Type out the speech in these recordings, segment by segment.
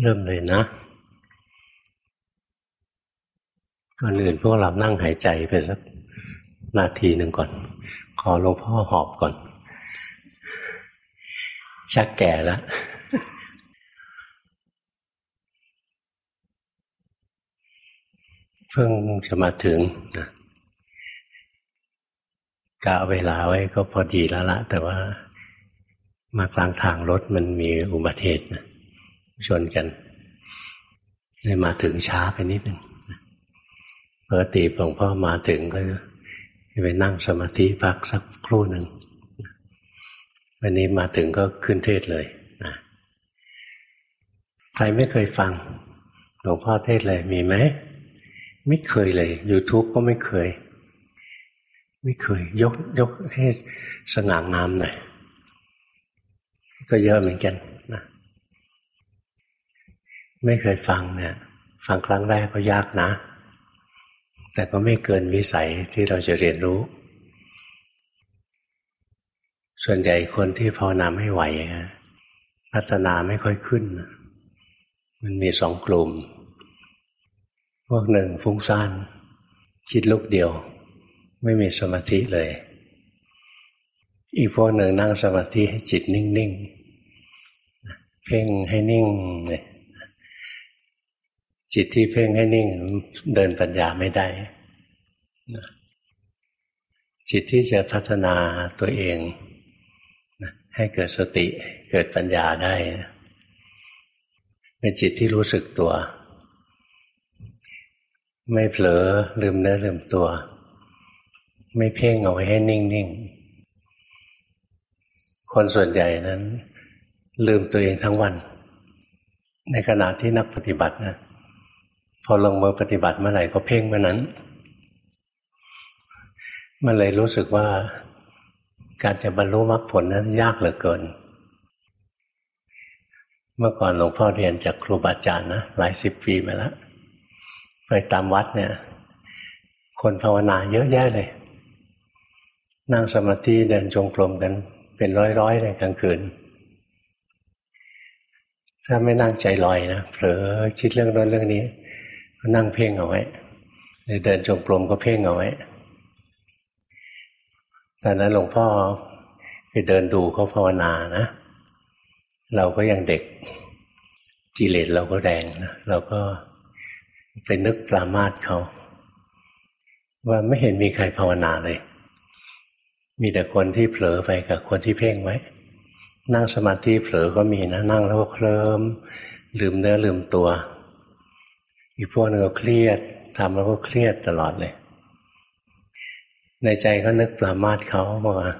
เริ่มเลยนะก่อนอื่นพวกเรานั่งหายใจไปสักนาทีหนึ่งก่อน ขอหลวงพ่อหอบก่อน ชักแก่แล้ว เพิ่งจะมาถึงนะกะเวลาไว้ก็พอดีแล้วละ แต่ว่ามากลางทางรถมันมีอุบัติเหตุนะ ชนกันเลยมาถึงช้าไปนิดหนึ่งปกติหลวงพ่อมาถึงก็ไปนั่งสมาธิพักสักครู่หนึ่งวันนี้มาถึงก็ขึ้นเทศเลยนะใครไม่เคยฟังหลวงพ่อเทศเลยมีไหม ไม่เคยเลย YouTube ก็ไม่เคย ไม่เคย ยกยกให้สง่างามหน่อยก็เยอะเหมือนกันนะ ไม่เคยฟังเนี่ย ฟังครั้งแรกก็ยากนะ แต่ก็ไม่เกินวิสัยที่เราจะเรียนรู้ ส่วนใหญ่คนที่ภาวนาไม่ไหวพัฒนาไม่ค่อยขึ้น มันมีสองกลุ่ม พวกหนึ่งฟุ้งซ่านคิดลุกเดียว ไม่มีสมาธิเลย อีกพวกหนึ่งนั่งสมาธิให้จิตนิ่ง ๆ เพ่งให้นิ่งเลย จิตที่เพ่งให้นิ่งเดินปัญญาไม่ได้ จิตที่จะพัฒนาตัวเองให้เกิดสติเกิดปัญญาได้เป็นจิตที่รู้สึกตัว ไม่เผลอลืมเนื้อลืมตัว ไม่เพ่งเอาไว้ให้นิ่งๆ คนส่วนใหญ่นั้น ลืมตัวเองทั้งวัน ในขณะที่นักปฏิบัตินะ พอลงมือปฏิบัติเมื่อไหร่ก็เพ่งเมื่อนั้น มันเลยรู้สึกว่าการจะบรรลุมรรคผลนั้นยากเหลือเกิน เมื่อก่อนหลวงพ่อเรียนจากครูบาอาจารย์นะหลายสิบปีมาแล้วไปตามวัดเนี่ย คนภาวนาเยอะแยะเลย นั่งสมาธิเดินจงกรมกัน เป็นร้อยๆเลยกลางคืน ถ้าไม่นั่งใจลอยนะเผลอคิดเรื่องนั้นเรื่องนี้ นั่งเพ่งเอาไว้เดินจงกรมก็เพ่งเอาไว้ตอนนั้นหลวงพ่อไปเดินดูเขาภาวนานะ เราก็ยังเด็กกิเลสเราก็แดงนะเราก็ไปนึกปรามาสเขาว่าไม่เห็นมีใครภาวนาเลย มีแต่คนที่เผลอไปกับคนที่เพ่งไว้ นั่งสมาธิเผลอก็มีนะ นั่งแล้วก็เคลิ้มลืมเนื้อลืมตัว อีกพวกนึงก็เครียดทำแล้วก็เครียดตลอดเลย ในใจก็นึกปรามาสเขาบอกว่า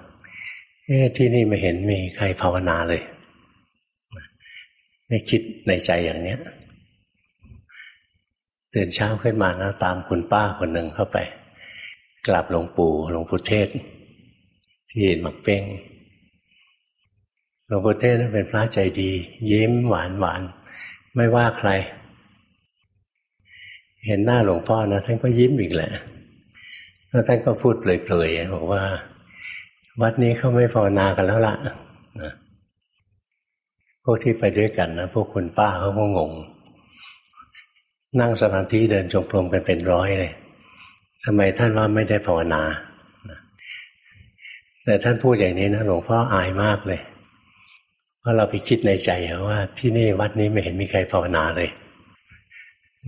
เอ๊ที่นี่ไม่เห็นมีใครภาวนาเลยไม่คิดในใจอย่างเนี้ยตื่นเช้าขึ้นมานะตามคุณป้าคนหนึ่งเข้าไปกลับหลวงปู่หลวงปู่เทศ ที่หมักเป้งหลวงปู่เทศนั้นเป็นพระใจดี ยิ้มหวานหวานไม่ว่าใคร เห็นหน้าหลวงพ่อนะท่านก็ยิ้มอีกแหละแล้วท่านก็พูดเปลยๆบอกว่า วัดนี้เขาไม่ภาวนากันแล้วล่ะนะพวกที่ไปด้วยกันนะพวกคุณป้าเขาก็งง นั่งสมาธิเดินจงกรมกันเป็นร้อยเลยทำไมท่านว่าไม่ได้ภาวนาแต่ท่านพูดอย่างนี้นะหลวงพ่ออายมากเลยว่าเราไปคิดในใจว่าที่นี่วัดนี้ไม่เห็นมีใครภาวนาเลย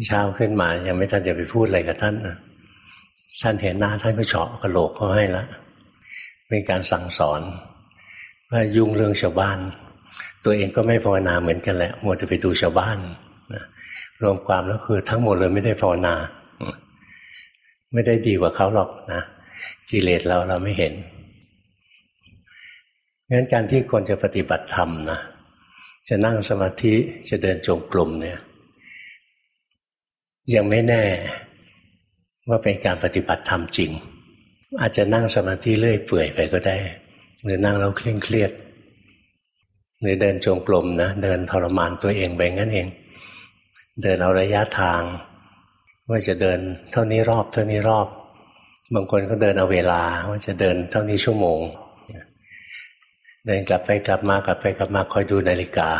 เช้าขึ้นมายังไม่ทันจะไปพูดอะไรกับท่านนะท่านเห็นหน้าท่านก็เฉาะกระโหลกเขาให้ละเป็นการสั่งสอน ว่ายุ่งเรื่องชาวบ้าน ตัวเองก็ไม่ภาวนาเหมือนกันแหละมัวจะไปดูชาวบ้านนะรวมความแล้วคือทั้งหมดเลยไม่ได้ภาวนา ไม่ได้ดีกว่าเขาหรอกนะกิเลสเราเราไม่เห็นงั้นการที่คนจะปฏิบัติธรรมนะจะนั่งสมาธิจะเดินจงกรมเนี่ย ยังไม่แน่ว่าเป็นการปฏิบัติธรรมจริง อาจจะนั่งสมาธิเลื่อยเปื่อยไปก็ได้ หรือนั่งแล้วเคร่งเครียด หรือเดินจงกรมนะเดินทรมานตัวเองไปงั้นเอง เดินเอาระยะทาง ว่าจะเดินเท่านี้รอบ เท่านี้รอบ บางคนก็เดินเอาเวลาว่าจะเดินเท่านี้ชั่วโมง เดินกลับไปกลับมากลับไปกลับมาคอยดูนาฬิกา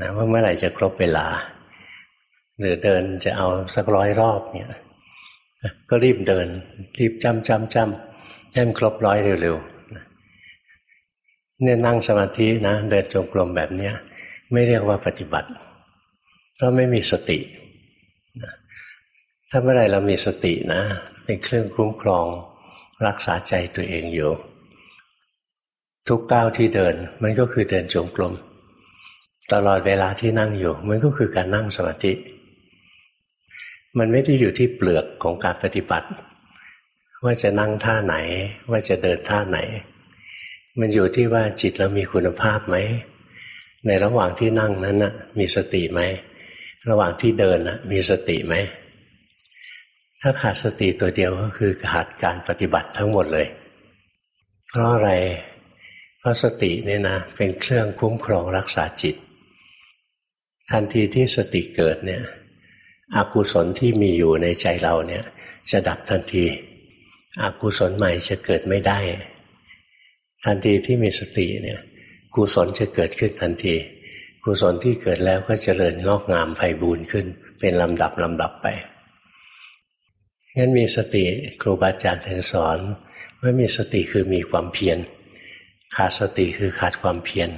นะว่าเมื่อไหร่จะครบเวลา หรือเดินจะเอาสักร้อยรอบเนี่ยก็รีบเดิน รีบจำจำจำให้มันครบร้อยเร็วๆเนี่ยนั่งสมาธินะเดินจงกรมแบบเนี้ยไม่เรียกว่าปฏิบัติ เพราะไม่มีสติ ถ้าเมื่อไรเรามีสตินะ เป็นเครื่องคุ้มครองรักษาใจตัวเองอยู่ ทุกก้าวที่เดินมันก็คือเดินจงกรมตลอดเวลาที่นั่งอยู่ มันก็คือการนั่งสมาธิ มันไม่ได้อยู่ที่เปลือกของการปฏิบัติ ว่าจะนั่งท่าไหน ว่าจะเดินท่าไหน มันอยู่ที่ว่าจิตเรามีคุณภาพไหม ในระหว่างที่นั่งนั้นนะมีสติไหม ระหว่างที่เดินนะมีสติไหม ถ้าขาดสติตัวเดียวก็คือขาดการปฏิบัติทั้งหมดเลย เพราะอะไร เพราะสติเนี่ยนะเป็นเครื่องคุ้มครองรักษาจิต ทันทีที่สติเกิดเนี่ย อกุศลที่มีอยู่ในใจเราเนี่ยจะดับทันทีอกุศลใหม่จะเกิดไม่ได้ ทันทีที่มีสติเนี่ยกุศลจะเกิดขึ้นทันทีกุศลที่เกิดแล้วก็เจริญงอกงามไฟบูรณ์ขึ้น เป็นลำดับลำดับไปงั้นมีสติครูบาอาจารย์ถึงสอนว่ามีสติคือมีความเพียรขาดสติคือขาดความเพียร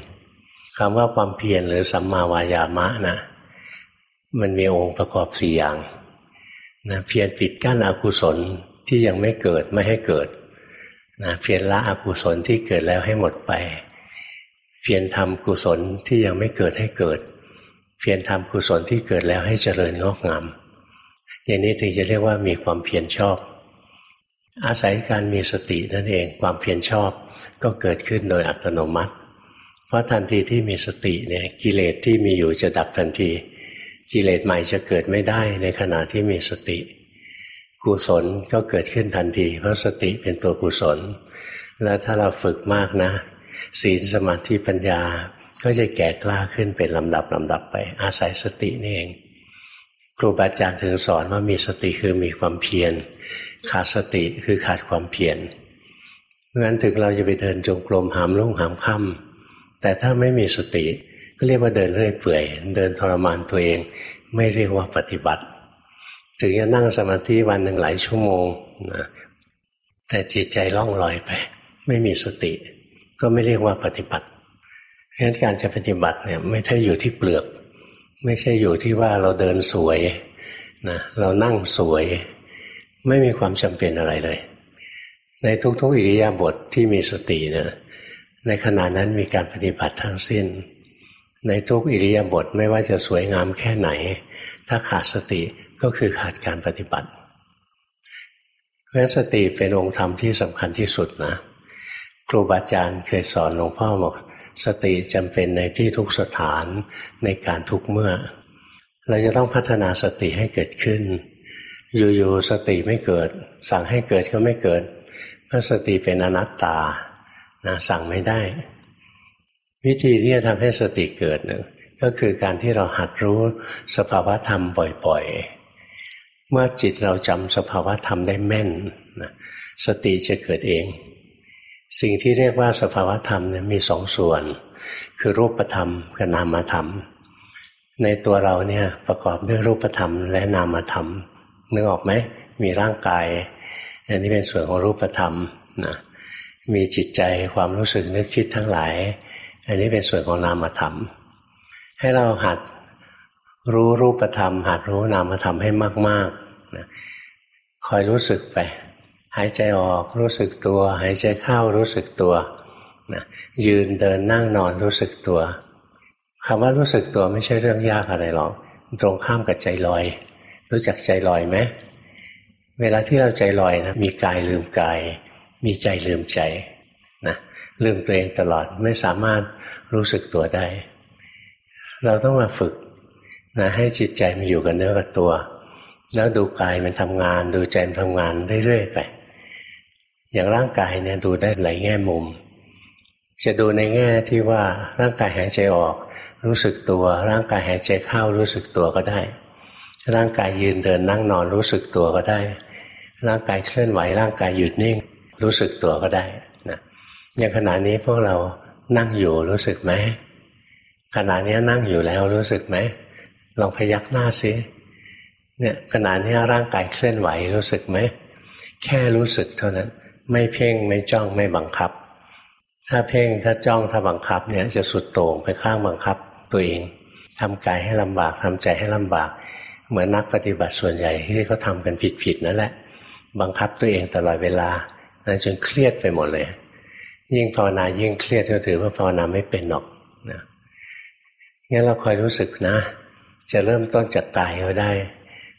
คำว่าความเพียรหรือสัมมาวายามะนะ มันมีองค์ประกอบสี่อย่างนะเพียรปิดกั้นอกุศลที่ยังไม่เกิดไม่ให้เกิดนะเพียรละอกุศลที่เกิดแล้วให้หมดไป เพียรทำกุศลที่ยังไม่เกิดให้เกิด เพียรทำกุศลที่เกิดแล้วให้เจริญงอกงามอย่างนี้ถึงจะเรียกว่ามีความเพียรชอบ อาศัยการมีสตินั่นเองความเพียรชอบก็เกิดขึ้นโดยอัตโนมัติ เพราะทันทีที่มีสติเนี่ยกิเลสที่มีอยู่จะดับทันที กิเลสใหม่จะเกิดไม่ได้ในขณะที่มีสติ กุศลก็เกิดขึ้นทันที เพราะสติเป็นตัวกุศล แล้วถ้าเราฝึกมากนะ ศีลสมาธิปัญญาก็จะแก่กล้าขึ้นเป็นลำดับลำดับไป อาศัยสตินี่เอง ครูบาอาจารย์ถึงสอนว่ามีสติคือมีความเพียรขาดสติคือขาดความเพียรเพราะฉะนั้นถึงเราจะไปเดินจงกรมหามลุ่งหามค่ำแต่ถ้าไม่มีสติ ก็เรียกว่าเดินเรื่อยเปื่อย เดินทรมานตัวเอง ไม่เรียกว่าปฏิบัติ ถึงจะนั่งสมาธิวันหนึ่งหลายชั่วโมงนะแต่จิตใจล่องลอยไป ไม่มีสติ ก็ไม่เรียกว่าปฏิบัติเพราะฉะนั้นการจะปฏิบัติเนี่ยไม่ใช่อยู่ที่เปลือก ไม่ใช่อยู่ที่ว่าเราเดินสวยนะเรานั่งสวย ไม่มีความจำเป็นอะไรเลย ในทุกๆอิริยาบถทที่มีสติเนะในขณะนั้นมีการปฏิบัติทั้งสิ้น ในทุกอิริยาบถไม่ว่าจะสวยงามแค่ไหน ถ้าขาดสติก็คือขาดการปฏิบัติ เพราะสติเป็นองค์ธรรมที่สำคัญที่สุดนะ ครูบาอาจารย์เคยสอนหลวงพ่อบอกสติจำเป็นในที่ทุกสถานในการทุกเมื่อ เราจะต้องพัฒนาสติให้เกิดขึ้น อยู่ๆสติไม่เกิด สั่งให้เกิดก็ไม่เกิดเพราะสติเป็นอนัตตานะสั่งไม่ได้ วิธีที่จะทำให้สติเกิดนึ่งก็คือการที่เราหัดรู้สภาวะธรรมบ่อยๆ เมื่อจิตเราจำสภาวะธรรมได้แม่นนะสติจะเกิดเอง สิ่งที่เรียกว่าสภาวธรรมเนี่ยมีสองส่วน คือรูปธรรมกับนามธรรม ในตัวเราเนี่ยประกอบด้วยรูปธรรมและนามธรรมนึกออกไหมมีร่างกาย อันนี้เป็นส่วนของรูปธรรมนะมีจิตใจความรู้สึกนึกคิดทั้งหลาย อันนี้เป็นส่วนของนามธรรม ให้เราหัดรู้รูปธรรม หัดรู้นามธรรมให้มากๆนะคอยรู้สึกไป หายใจออกรู้สึกตัว หายใจเข้ารู้สึกตัวนะยืนเดินนั่งนอนรู้สึกตัวคำว่ารู้สึกตัวไม่ใช่เรื่องยากอะไรหรอกตรงข้ามกับใจลอย รู้จักใจลอยไหมเวลาที่เราใจลอยนะมีกายลืมกาย มีใจลืมใจ ลืมตัวเองตลอดไม่สามารถรู้สึกตัวได้ เราต้องมาฝึกนะให้จิตใจมันอยู่กับเนื้อกับตัว แล้วดูกายมันทำงาน ดูใจมันทำงานเรื่อยๆไป อย่างร่างกายเนี่ยดูได้หลายแง่มุม จะดูในแง่ที่ว่าร่างกายหายใจออก รู้สึกตัว ร่างกายหายใจเข้ารู้สึกตัวก็ได้ ร่างกายยืนเดินนั่งนอนรู้สึกตัวก็ได้ ร่างกายเคลื่อนไหวร่างกายหยุดนิ่ง รู้สึกตัวก็ได้ อย่างขณะนี้พวกเรานั่งอยู่รู้สึกไหมขณะนี้นั่งอยู่แล้วรู้สึกไหมลองพยักหน้าซิเนี่ยขณะนี้ร่างกายเคลื่อนไหวรู้สึกไหมแค่รู้สึกเท่านั้น ไม่เพ่งไม่จ้องไม่บังคับ ถ้าเพ่งถ้าจ้องถ้าบังคับเนี่ยจะสุดโต่งไปข้างบังคับ ตัวเองทำกายให้ลำบากทำใจให้ลำบาก เหมือนนักปฏิบัติส่วนใหญ่ที่เขาทากันผิดๆนั่นแหละ บังคับตัวเองตลอดเวลาจนเครียดไปหมดเลย ยิ่งภาวนายิ่งเครียดก็ถือว่าภาวนาไม่เป็นหรอกนะงั้นเราคอยรู้สึกนะ จะเริ่มต้นจากกายก็ได้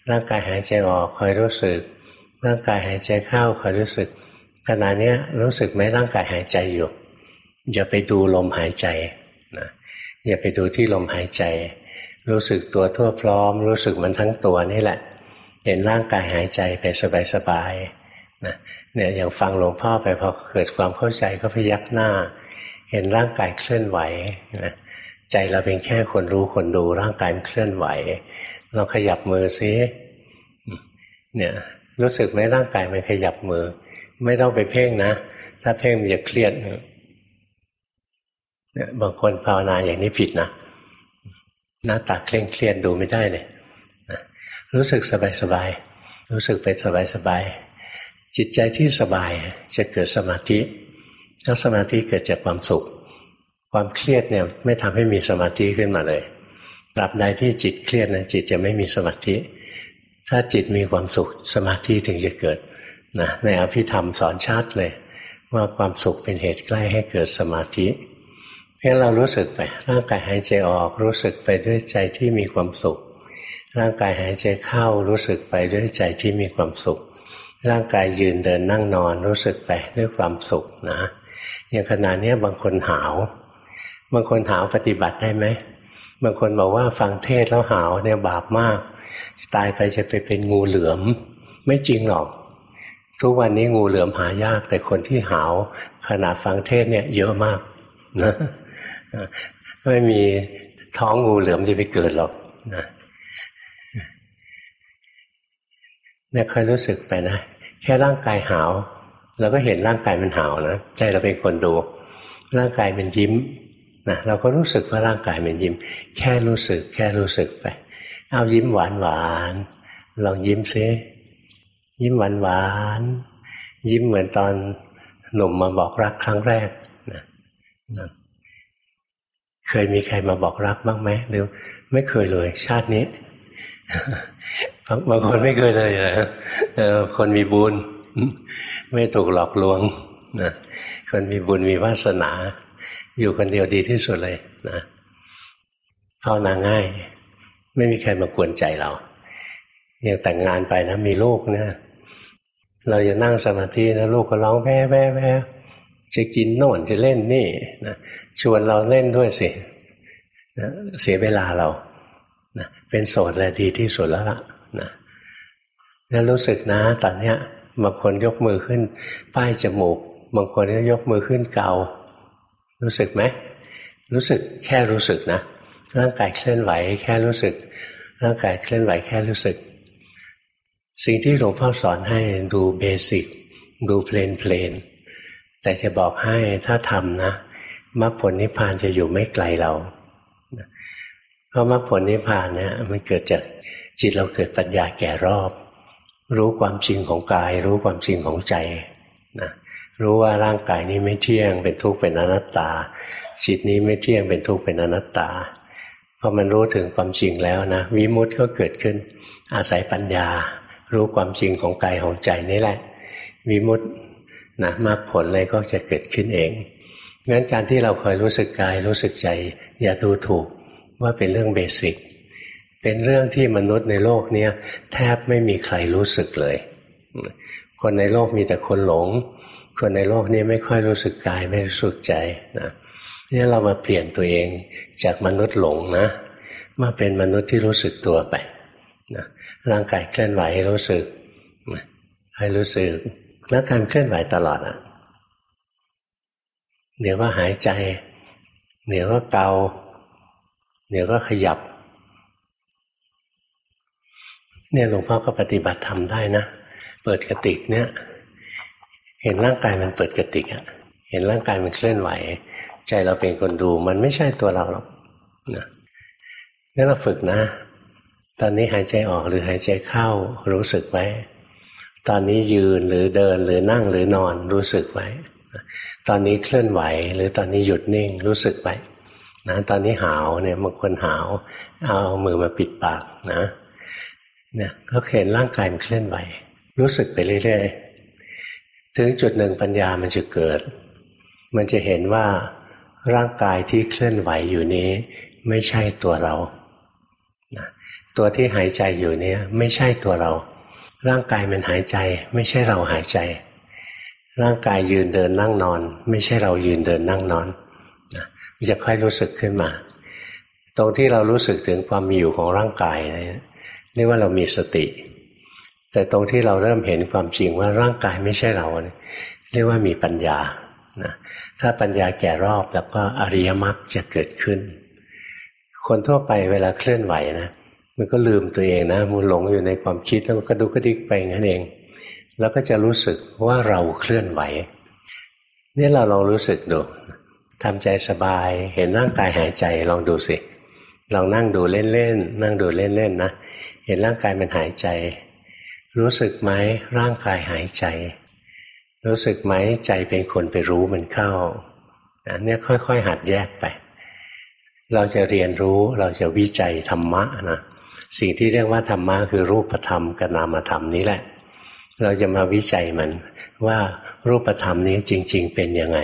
ร่างกายหายใจออกคอยรู้สึก ร่างกายหายใจเข้าคอยรู้สึกขณะนี้รู้สึกไหมร่างกายหายใจอยู่ อย่าไปดูลมหายใจนะอย่าไปดูที่ลมหายใจ รู้สึกตัวทั่วพร้อม รู้สึกมันทั้งตัวนี่แหละ เห็นร่างกายหายใจไปสบายๆนะ เนี่ยอย่างฟังหลวงพ่อไปพอเกิดความเข้าใจก็พยักหน้า เห็นร่างกายเคลื่อนไหวนะใจเราเป็นแค่คนรู้คนดูร่างกายมันเคลื่อนไหว เราขยับมือซิเนี่ยรู้สึกไหมร่างกายมันขยับมือ ไม่ต้องไปเพ่งนะ ถ้าเพ่งมันจะเครียดเนี่ยบางคนภาวนาอย่างนี้ผิดนะหน้าตาเคร่งเครียดดูไม่ได้เลยนะรู้สึกสบายสบายรู้สึกไปสบายสบาย จิตใจที่สบายจะเกิดสมาธิแล้วสมาธิเกิดจากความสุข ความเครียดเนี่ยไม่ทำให้มีสมาธิขึ้นมาเลยตราบใดที่จิตเครียดนะจิตจะไม่มีสมาธิ ถ้าจิตมีความสุขสมาธิถึงจะเกิดนะในอภิธรรมสอนชัดเลย ว่าความสุขเป็นเหตุใกล้ให้เกิดสมาธิงั้นเรารู้สึกไปร่างกายหายใจออกรู้สึกไปด้วยใจที่มีความสุข ร่างกายหายใจเข้ารู้สึกไปด้วยใจที่มีความสุข ร่างกายยืนเดินนั่งนอนรู้สึกไปด้วยความสุขนะอย่างขณะนี้บางคนหาว บางคนหาวปฏิบัติได้ไหมบางคนบอกว่าฟังเทศแล้วหาวเนี่ยบาปมาก ตายไปจะไปเป็นงูเหลือม ไม่จริงหรอก ทุกวันนี้งูเหลือมหายาก แต่คนที่หาวขณะฟังเทศเนี่ยเยอะมากนะไม่มีท้องงูเหลือมจะไปเกิดหรอกนะเนี่ยเคยรู้สึกไปนะ แค่ร่างกายหาวเราก็เห็นร่างกายมันหาวนะใจเราเป็นคนดู ร่างกายมันยิ้มนะเราก็รู้สึกว่าร่างกายมันยิ้ม แค่รู้สึก แค่รู้สึกไปเอายิ้มหวานหวานลองยิ้มซิยิ้มหวานหวานยิ้มเหมือนตอนหนุ่มมาบอกรักครั้งแรกนะนะเคยมีใครมาบอกรักบ้างไหมหรือไม่เคยเลย ชาตินี้ บางคนไม่เคยเลยนะคนมีบุญไม่ถูกหลอกลวงนะคนมีบุญมีวาสนา อยู่คนเดียวดีที่สุดเลยนะภาวนาง่าย ไม่มีใครมากวนใจเราอย่างแต่งงานไปนะ มีลูกเนะ เราจะนั่งสมาธินะลูกก็ร้องแพ่แพ่แพ่จะกินโน่นจะเล่นนี่นะชวนเราเล่นด้วยสินะเสียเวลาเรา นะเป็นโสดแลดีที่สุดแล้วล่ะนะแล้วรู้สึกนะตอนเนี้ยบางคนยกมือขึ้น ป้ายจมูก บางคนก็ยกมือขึ้นเกา รู้สึกไหม รู้สึกแค่รู้สึกนะ ร่างกายเคลื่อนไหวแค่รู้สึก ร่างกายเคลื่อนไหวแค่รู้สึก สิ่งที่หลวงพ่อสอนให้ดูเบสิกดูเพลนเพลนแต่จะบอกให้ถ้าทำนะมรรคผลนิพพานจะอยู่ไม่ไกลเรา พราะมรรคผลนิพพานเนี่ยมันเกิดจากจิตเราเกิดปัญญาแก่รอบ รู้ความจริงของกาย รู้ความจริงของใจนะรู้ว่าร่างกายนี้ไม่เที่ยงเป็นทุกข์เป็นอนัตตา จิตนี้ไม่เที่ยงเป็นทุกข์เป็นอนัตตาพอมันรู้ถึงความจริงแล้วนะวิมุตต์ก็เกิดขึ้น อาศัยปัญญา รู้ความจริงของกายของใจนี่แหละวิมุตต์นะมรรคผลเลยก็จะเกิดขึ้นเองงั้นการที่เราคอยรู้สึกกายรู้สึกใจ อย่าดูถูก ว่าเป็นเรื่องเบสิก เป็นเรื่องที่มนุษย์ในโลกนี้แทบไม่มีใครรู้สึกเลย คนในโลกมีแต่คนหลง คนในโลกนี้ไม่ค่อยรู้สึกกายไม่รู้สึกใจนะนี่เรามาเปลี่ยนตัวเองจากมนุษย์หลงนะมาเป็นมนุษย์ที่รู้สึกตัวไปนะร่างกายเคลื่อนไหวให้รู้สึกให้รู้สึกแล้วการเคลื่อนไหวตลอดอะเดี๋ยวก็หายใจ เดี๋ยวก็เกา เดี๋ยวก็ขยับ เนี่ยหลวงพ่อก็ปฏิบัติทำได้นะ เปิดกระติกเนี่ย เห็นร่างกายมันเปิดกระติกอะเห็นร่างกายมันเคลื่อนไหว ใจเราเป็นคนดู มันไม่ใช่ตัวเราหรอกนะงั้นเราฝึกนะ ตอนนี้หายใจออกหรือหายใจเข้ารู้สึกไว้ ตอนนี้ยืนหรือเดินหรือนั่งหรือนอนรู้สึกไว้ ตอนนี้เคลื่อนไหว หรือตอนนี้หยุดนิ่งรู้สึกไว้ นะตอนนี้หาวเนี่ยบางคนหาวเอามือมาปิดปากนะเนี่ยก็เห็นร่างกายมันเคลื่อนไหวรู้สึกไปเรื่อยๆ ถึงจุดหนึ่งปัญญามันจะเกิด มันจะเห็นว่าร่างกายที่เคลื่อนไหวอยู่นี้ ไม่ใช่ตัวเรานะตัวที่หายใจอยู่นี้ไม่ใช่ตัวเรา ร่างกายมันหายใจ ไม่ใช่เราหายใจ ร่างกายยืนเดินนั่งนอน ไม่ใช่เรายืนเดินนั่งนอน จะค่อยรู้สึกขึ้นมา ตรงที่เรารู้สึกถึงความมีอยู่ของร่างกายนะเรียกว่าเรามีสติ แต่ตรงที่เราเริ่มเห็นความจริงว่าร่างกายไม่ใช่เราเรียกว่ามีปัญญานะถ้าปัญญาแก่รอบแล้วก็อริยมรรคจะเกิดขึ้น คนทั่วไปเวลาเคลื่อนไหวนะมันก็ลืมตัวเองนะมูหลงอยู่ในความคิดแล้วก็ดุกระดิกไปงั้นเอง แล้วก็จะรู้สึกว่าเราเคลื่อนไหวนี่เราลองรู้สึกดู ทำใจสบาย เห็นร่างกายหายใจลองดูสิลองนั่งดูเล่นๆนั่งดูเล่นๆนะเห็นร่างกายมันหายใจ รู้สึกไหมร่างกายหายใจ รู้สึกไหมใจเป็นคนไปรู้มันเข้าอันนี้ค่อย ๆ หัดแยกไป เราจะเรียนรู้เราจะวิจัยธรรมะนะสิ่งที่เรียกว่าธรรมะคือรูปธรรมกับนามธรรมนี้แหละ เราจะมาวิจัยมันว่ารูปธรรมนี้จริง ๆ เป็นยังไง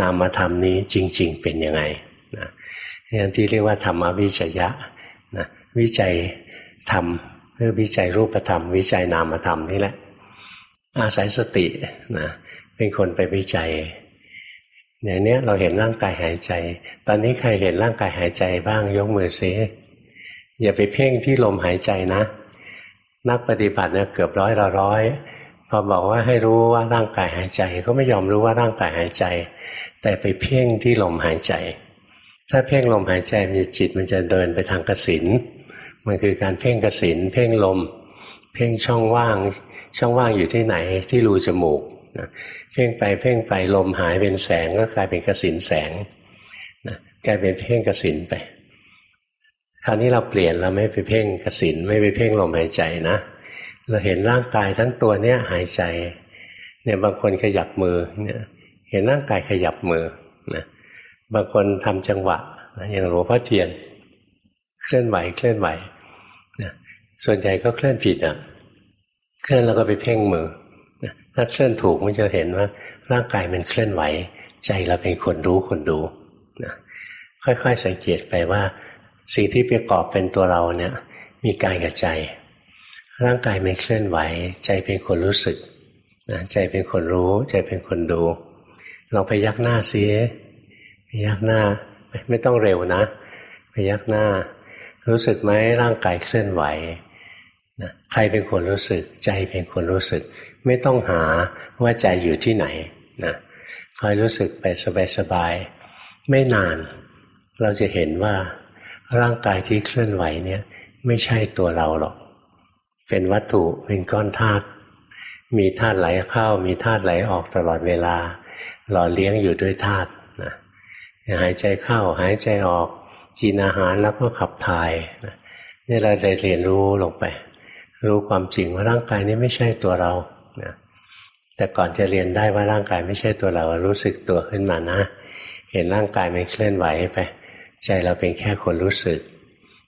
นามธรรมนี้จริง ๆ เป็นยังไงนะนี่ที่เรียกว่าธรรมวิจยะนะวิจัยธรรมเพื่อวิจัยรูปธรรม วิจัยนามธรรมนี่แหละ อาศัยสตินะเป็นคนไปวิจัยอย่างนี้เราเห็นร่างกายหายใจ ตอนนี้ใครเห็นร่างกายหายใจบ้างยกมือซิอย่าไปเพ่งที่ลมหายใจนะ นักปฏิบัติเนี่ยเกือบร้อยละร้อย พอบอกว่าให้รู้ว่าร่างกายหายใจ ก็ไม่ยอมรู้ว่าร่างกายหายใจ แต่ไปเพ่งที่ลมหายใจ ถ้าเพ่งลมหายใจมีจิตมันจะเดินไปทางกสินมันคือการเพ่งกสินเพ่งลม เพ่งช่องว่าง ช่องว่างอยู่ที่ไหนที่รูจมูกนะเพ่งไปเพ่งไปลมหายเป็นแสงก็กลายเป็นกสินแสงนะกลายเป็นเพ่งกสินไปคราวนี้เราเปลี่ยนเราไม่ไปเพ่งกสินไม่ไปเพ่งลมหายใจนะ เราเห็นร่างกายทั้งตัวเนี้ยหายใจเนี่ยบางคนขยับมือเนี่ยเห็นร่างกายขยับมือนะบางคนทำจังหวะนะอย่างหลวงพ่อเทียน เคลื่อนไหวเคลื่อนไหวนะส่วนใหญ่ก็เคลื่อนผิดอะเคลื่อนแล้วก็ไปเพ่งมือนะถ้าเคลื่อนถูกมันจะเห็นว่า ร่างกายมันเคลื่อนไหว ใจเราเป็นคนรู้คนดูนะค่อยๆสังเกตไปว่า สิ่งที่ประกอบเป็นตัวเราเนี่ย มีกายกับใจ ร่างกายมันเคลื่อนไหว ใจเป็นคนรู้สึกนะใจเป็นคนรู้ ใจเป็นคนดูลองไปยักหน้าซิไปยักหน้า ไม่ต้องเร็วนะ ไปยักหน้า รู้สึกไหมร่างกายเคลื่อนไหวนะใครเป็นคนรู้สึก ใจเป็นคนรู้สึก ไม่ต้องหาว่าใจอยู่ที่ไหนนะคอยรู้สึกไปสบายๆไม่นาน เราจะเห็นว่าร่างกายที่เคลื่อนไหวเนี่ย ไม่ใช่ตัวเราหรอก เป็นวัตถุเป็นก้อนธาตุมีธาตุไหลเข้า มีธาตุไหลออกตลอดเวลา หล่อเลี้ยงอยู่ด้วยธาตุนะหายใจเข้าหายใจออกกินอาหารแล้วก็ขับถ่ายนี่เราได้เรียนรู้ลงไป รู้ความจริงว่าร่างกายนี้ไม่ใช่ตัวเรานะแต่ก่อนจะเรียนได้ว่าร่างกายไม่ใช่ตัวเรารู้สึกตัวขึ้นมานะ เห็นร่างกายมันเคลื่อนไหวไป ใจเราเป็นแค่คนรู้สึก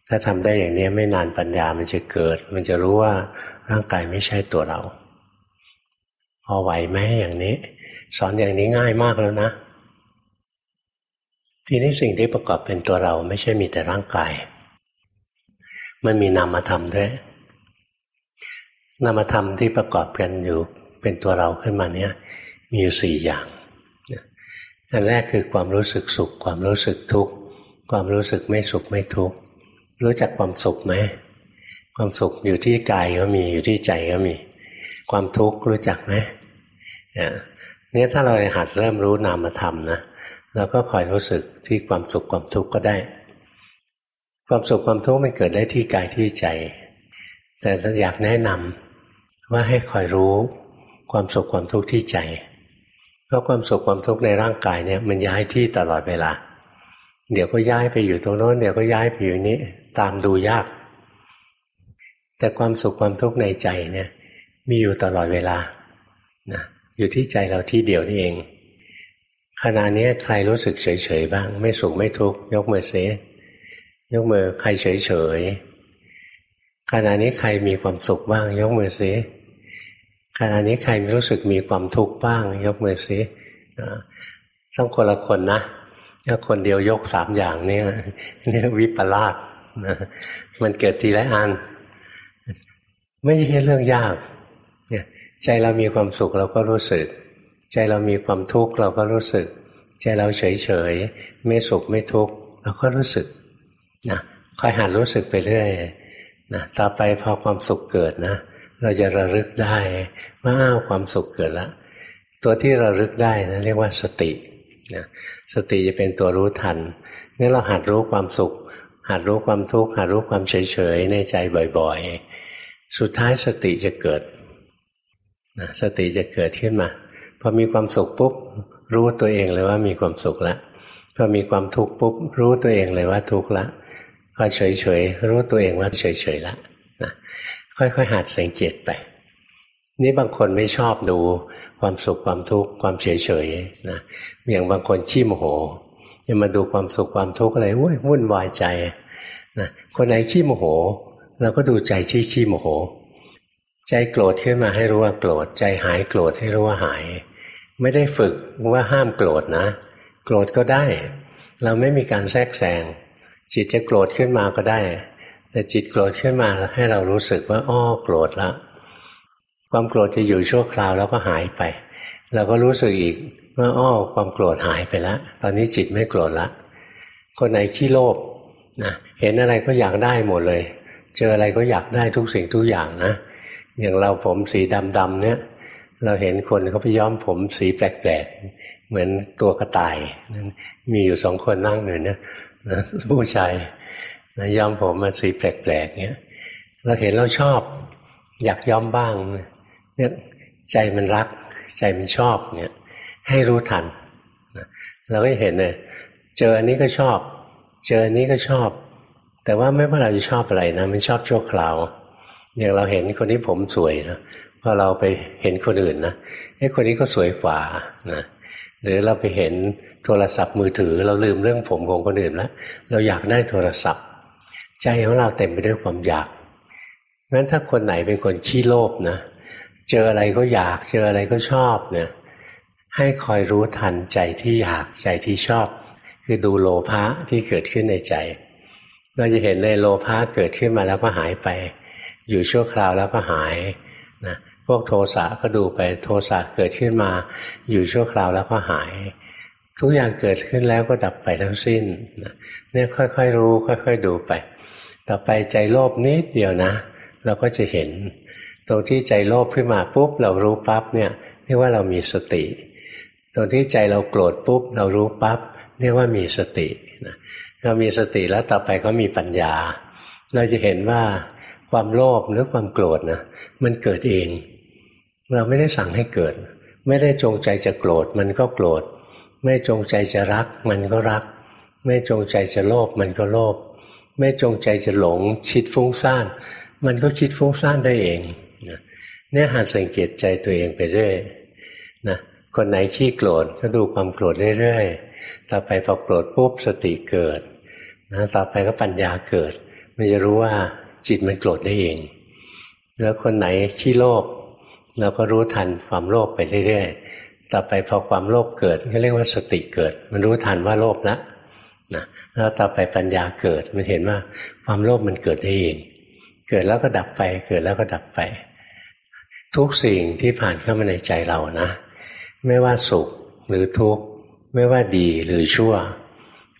ถ้าทำได้อย่างนี้ไม่นานปัญญามันจะเกิด มันจะรู้ว่าร่างกายไม่ใช่ตัวเรา พอไหวไหมอย่างนี้ สอนอย่างนี้ง่ายมากแล้วนะ ทีนี้สิ่งที่ประกอบเป็นตัวเราไม่ใช่มีแต่ร่างกาย มันมีนามธรรมด้วย นามธรรมที่ประกอบกันอยู่เป็นตัวเราขึ้นมาเนี้ยมีอยู่สี่อย่างอันแรกคือความรู้สึกสุข ความรู้สึกทุกข์ความรู้สึกไม่สุขไม่ทุกข์ รู้จักความสุขไหมความสุขอยู่ที่กายก็มีอยู่ที่ใจก็มี ความทุกข์รู้จักไหมเนี่ยถ้าเราหัดเริ่มรู้นามธรรมนะเราก็คอยรู้สึกที่ความสุขความทุกข์ก็ได้ ความสุขความทุกข์มันเกิดได้ที่กายที่ใจ แต่อยากแนะนำว่าให้คอยรู้ความสุขความทุกข์ที่ใจเพราะความสุขความทุกข์ในร่างกายเนี่ยมันย้ายที่ตลอดเวลา เดี๋ยวก็ย้ายไปอยู่ตรงโน้นเดี๋ยวก็ย้ายไปอยู่นี้ ตามดูยาก แต่ความสุขความทุกข์ในใจเนี่ย มีอยู่ตลอดเวลานะอยู่ที่ใจเราที่เดียวนี่เอง ขณะนี้ใครรู้สึกเฉยๆบ้าง ไม่สุขไม่ทุกข์ยกมือเสียยกมือใครเฉยๆขณะนี้ใครมีความสุขบ้าง ยกมือเสียขณะนี้ใครรู้สึกมีความทุกข์บ้าง ยกมือสิต้องคนละคนนะถ้าคนเดียวยกสามอย่างนี่นี่วิปลาส มันเกิดทีละอัน ไม่ใช่เรื่องยากเนี่ยใจเรามีความสุขเราก็รู้สึก ใจเรามีความทุกข์เราก็รู้สึก ใจเราเฉยเฉยไม่สุขไม่ทุกข์เราก็รู้สึกนะคอยหัดรู้สึกไปเรื่อยนะต่อไปพอความสุขเกิดนะ เราจะระลึกได้ว่าความสุขเกิดแล้วตัวที่ระลึกได้นะเรียกว่าสตินะสติจะเป็นตัวรู้ทันงั้นเราหัดรู้ความสุข หัดรู้ความทุกข์หัดรู้ความเฉยๆในใจบ่อยๆ สุดท้ายสติจะเกิดนะสติจะเกิดขึ้นมาพอมีความสุขปุ๊บรู้ตัวเองเลยว่ามีความสุขแล้วพอมีความทุกข์ปุ๊บรู้ตัวเองเลยว่าทุกข์ละพอเฉยๆรู้ตัวเองว่าเฉยๆแล้วค่อยๆหัดสังเกตไป นี่บางคนไม่ชอบดูความสุขความทุกข์ความเฉยๆนะอย่างบางคนขี้โมโห จะมาดูความสุขความทุกข์อะไรวุ่นวุ่นวายใจนะคนไหนขี้โมโหเราก็ดูใจที่ขี้โมโห ใจโกรธขึ้นมาให้รู้ว่าโกรธ ใจหายโกรธให้รู้ว่าหาย ไม่ได้ฝึกว่าห้ามโกรธนะ โกรธก็ได้ เราไม่มีการแทรกแซงจิตจะโกรธขึ้นมาก็ได้ แต่จิตโกรธขึ้นมาให้เรารู้สึกว่าอ้อโกรธแล้วความโกรธจะอยู่ชั่วคราวแล้วก็หายไป เราก็รู้สึกอีก ว่าอ้อความโกรธหายไปแล้ว ตอนนี้จิตไม่โกรธละ คนไหนขี้โลภนะเห็นอะไรก็อยากได้หมดเลย เจออะไรก็อยากได้ทุกสิ่งทุกอย่างนะ อย่างเราผมสีดำๆเนี่ย เราเห็นคนเขาไปย้อมผมสีแปลกๆ เหมือนตัวกระต่าย มีอยู่สองคนนั่งอยู่เนี่ยผู้ชายนะย้อมผมมันสีแปลกๆเนี้ยเราเห็นเราชอบ อยากย้อมบ้างเนี่ยใจมันรัก ใจมันชอบเนี่ย ให้รู้ทันเราก็เห็นเนี่ยเจออันนี้ก็ชอบ เจออันนี้ก็ชอบ แต่ว่าไม่ว่าเราจะชอบอะไรนะมันชอบชั่วคราว อย่างเราเห็นคนนี้ผมสวยนะพอเราไปเห็นคนอื่นนะไอ้คนนี้ก็สวยกว่านะหรือเราไปเห็นโทรศัพท์มือถือ เราลืมเรื่องผมของคนอื่นแล้วเราอยากได้โทรศัพท์ ใจของเราเต็มไปด้วยความอยากงั้นถ้าคนไหนเป็นคนขี้โลภนะเจออะไรก็อยาก เจออะไรก็ชอบเนี่ย ให้คอยรู้ทันใจที่อยากใจที่ชอบ คือดูโลภะที่เกิดขึ้นในใจ เราจะเห็นเลยโลภะเกิดขึ้นมาแล้วก็หายไป อยู่ชั่วคราวแล้วก็หายนะพวกโทสะก็ดูไปโทสะเกิดขึ้นมา อยู่ชั่วคราวแล้วก็หาย ทุกอย่างเกิดขึ้นแล้วก็ดับไปทั้งสิ้นเนี่ยค่อยๆรู้ ค่อย ๆ ดูไป ต่อไปใจโลภนิดเดียวนะ เราก็จะเห็น ตรงที่ใจโลภขึ้นมาปุ๊บเรารู้ปั๊บเนี่ยเรียกว่าเรามีสติ ตรงที่ใจเราโกรธปุ๊บเรารู้ปั๊บเรียกว่ามีสตินะเรามีสติแล้วต่อไปก็มีปัญญา เราจะเห็นว่าความโลภหรือความโกรธนะมันเกิดเอง เราไม่ได้สั่งให้เกิด ไม่ได้จงใจจะโกรธมันก็โกรธ ไม่จงใจจะรักมันก็รัก ไม่จงใจจะโลภมันก็โลภไม่จงใจจะหลงคิดฟุ้งซ่าน มันก็คิดฟุ้งซ่านได้เองเนี่ยหัดสังเกตใจตัวเองไปเรื่อยนะ คนไหนขี้โกรธก็ดูความโกรธเรื่อยๆ ต่อไปพอโกรธปุ๊บสติเกิดนะต่อไปก็ปัญญาเกิด มันจะรู้ว่าจิตมันโกรธได้เอง แล้วคนไหนขี้โลภเราก็รู้ทันความโลภไปเรื่อยๆ ต่อไปพอความโลภเกิดก็เรียกว่าสติเกิด มันรู้ทันว่าโลภล้วนะแล้วต่อไปปัญญาเกิด มันเห็นว่าความโลภมันเกิดได้เอง เกิดแล้วก็ดับไป เกิดแล้วก็ดับไป ทุกสิ่งที่ผ่านเข้ามาในใจเรานะ ไม่ว่าสุขหรือทุกข์ ไม่ว่าดีหรือชั่ว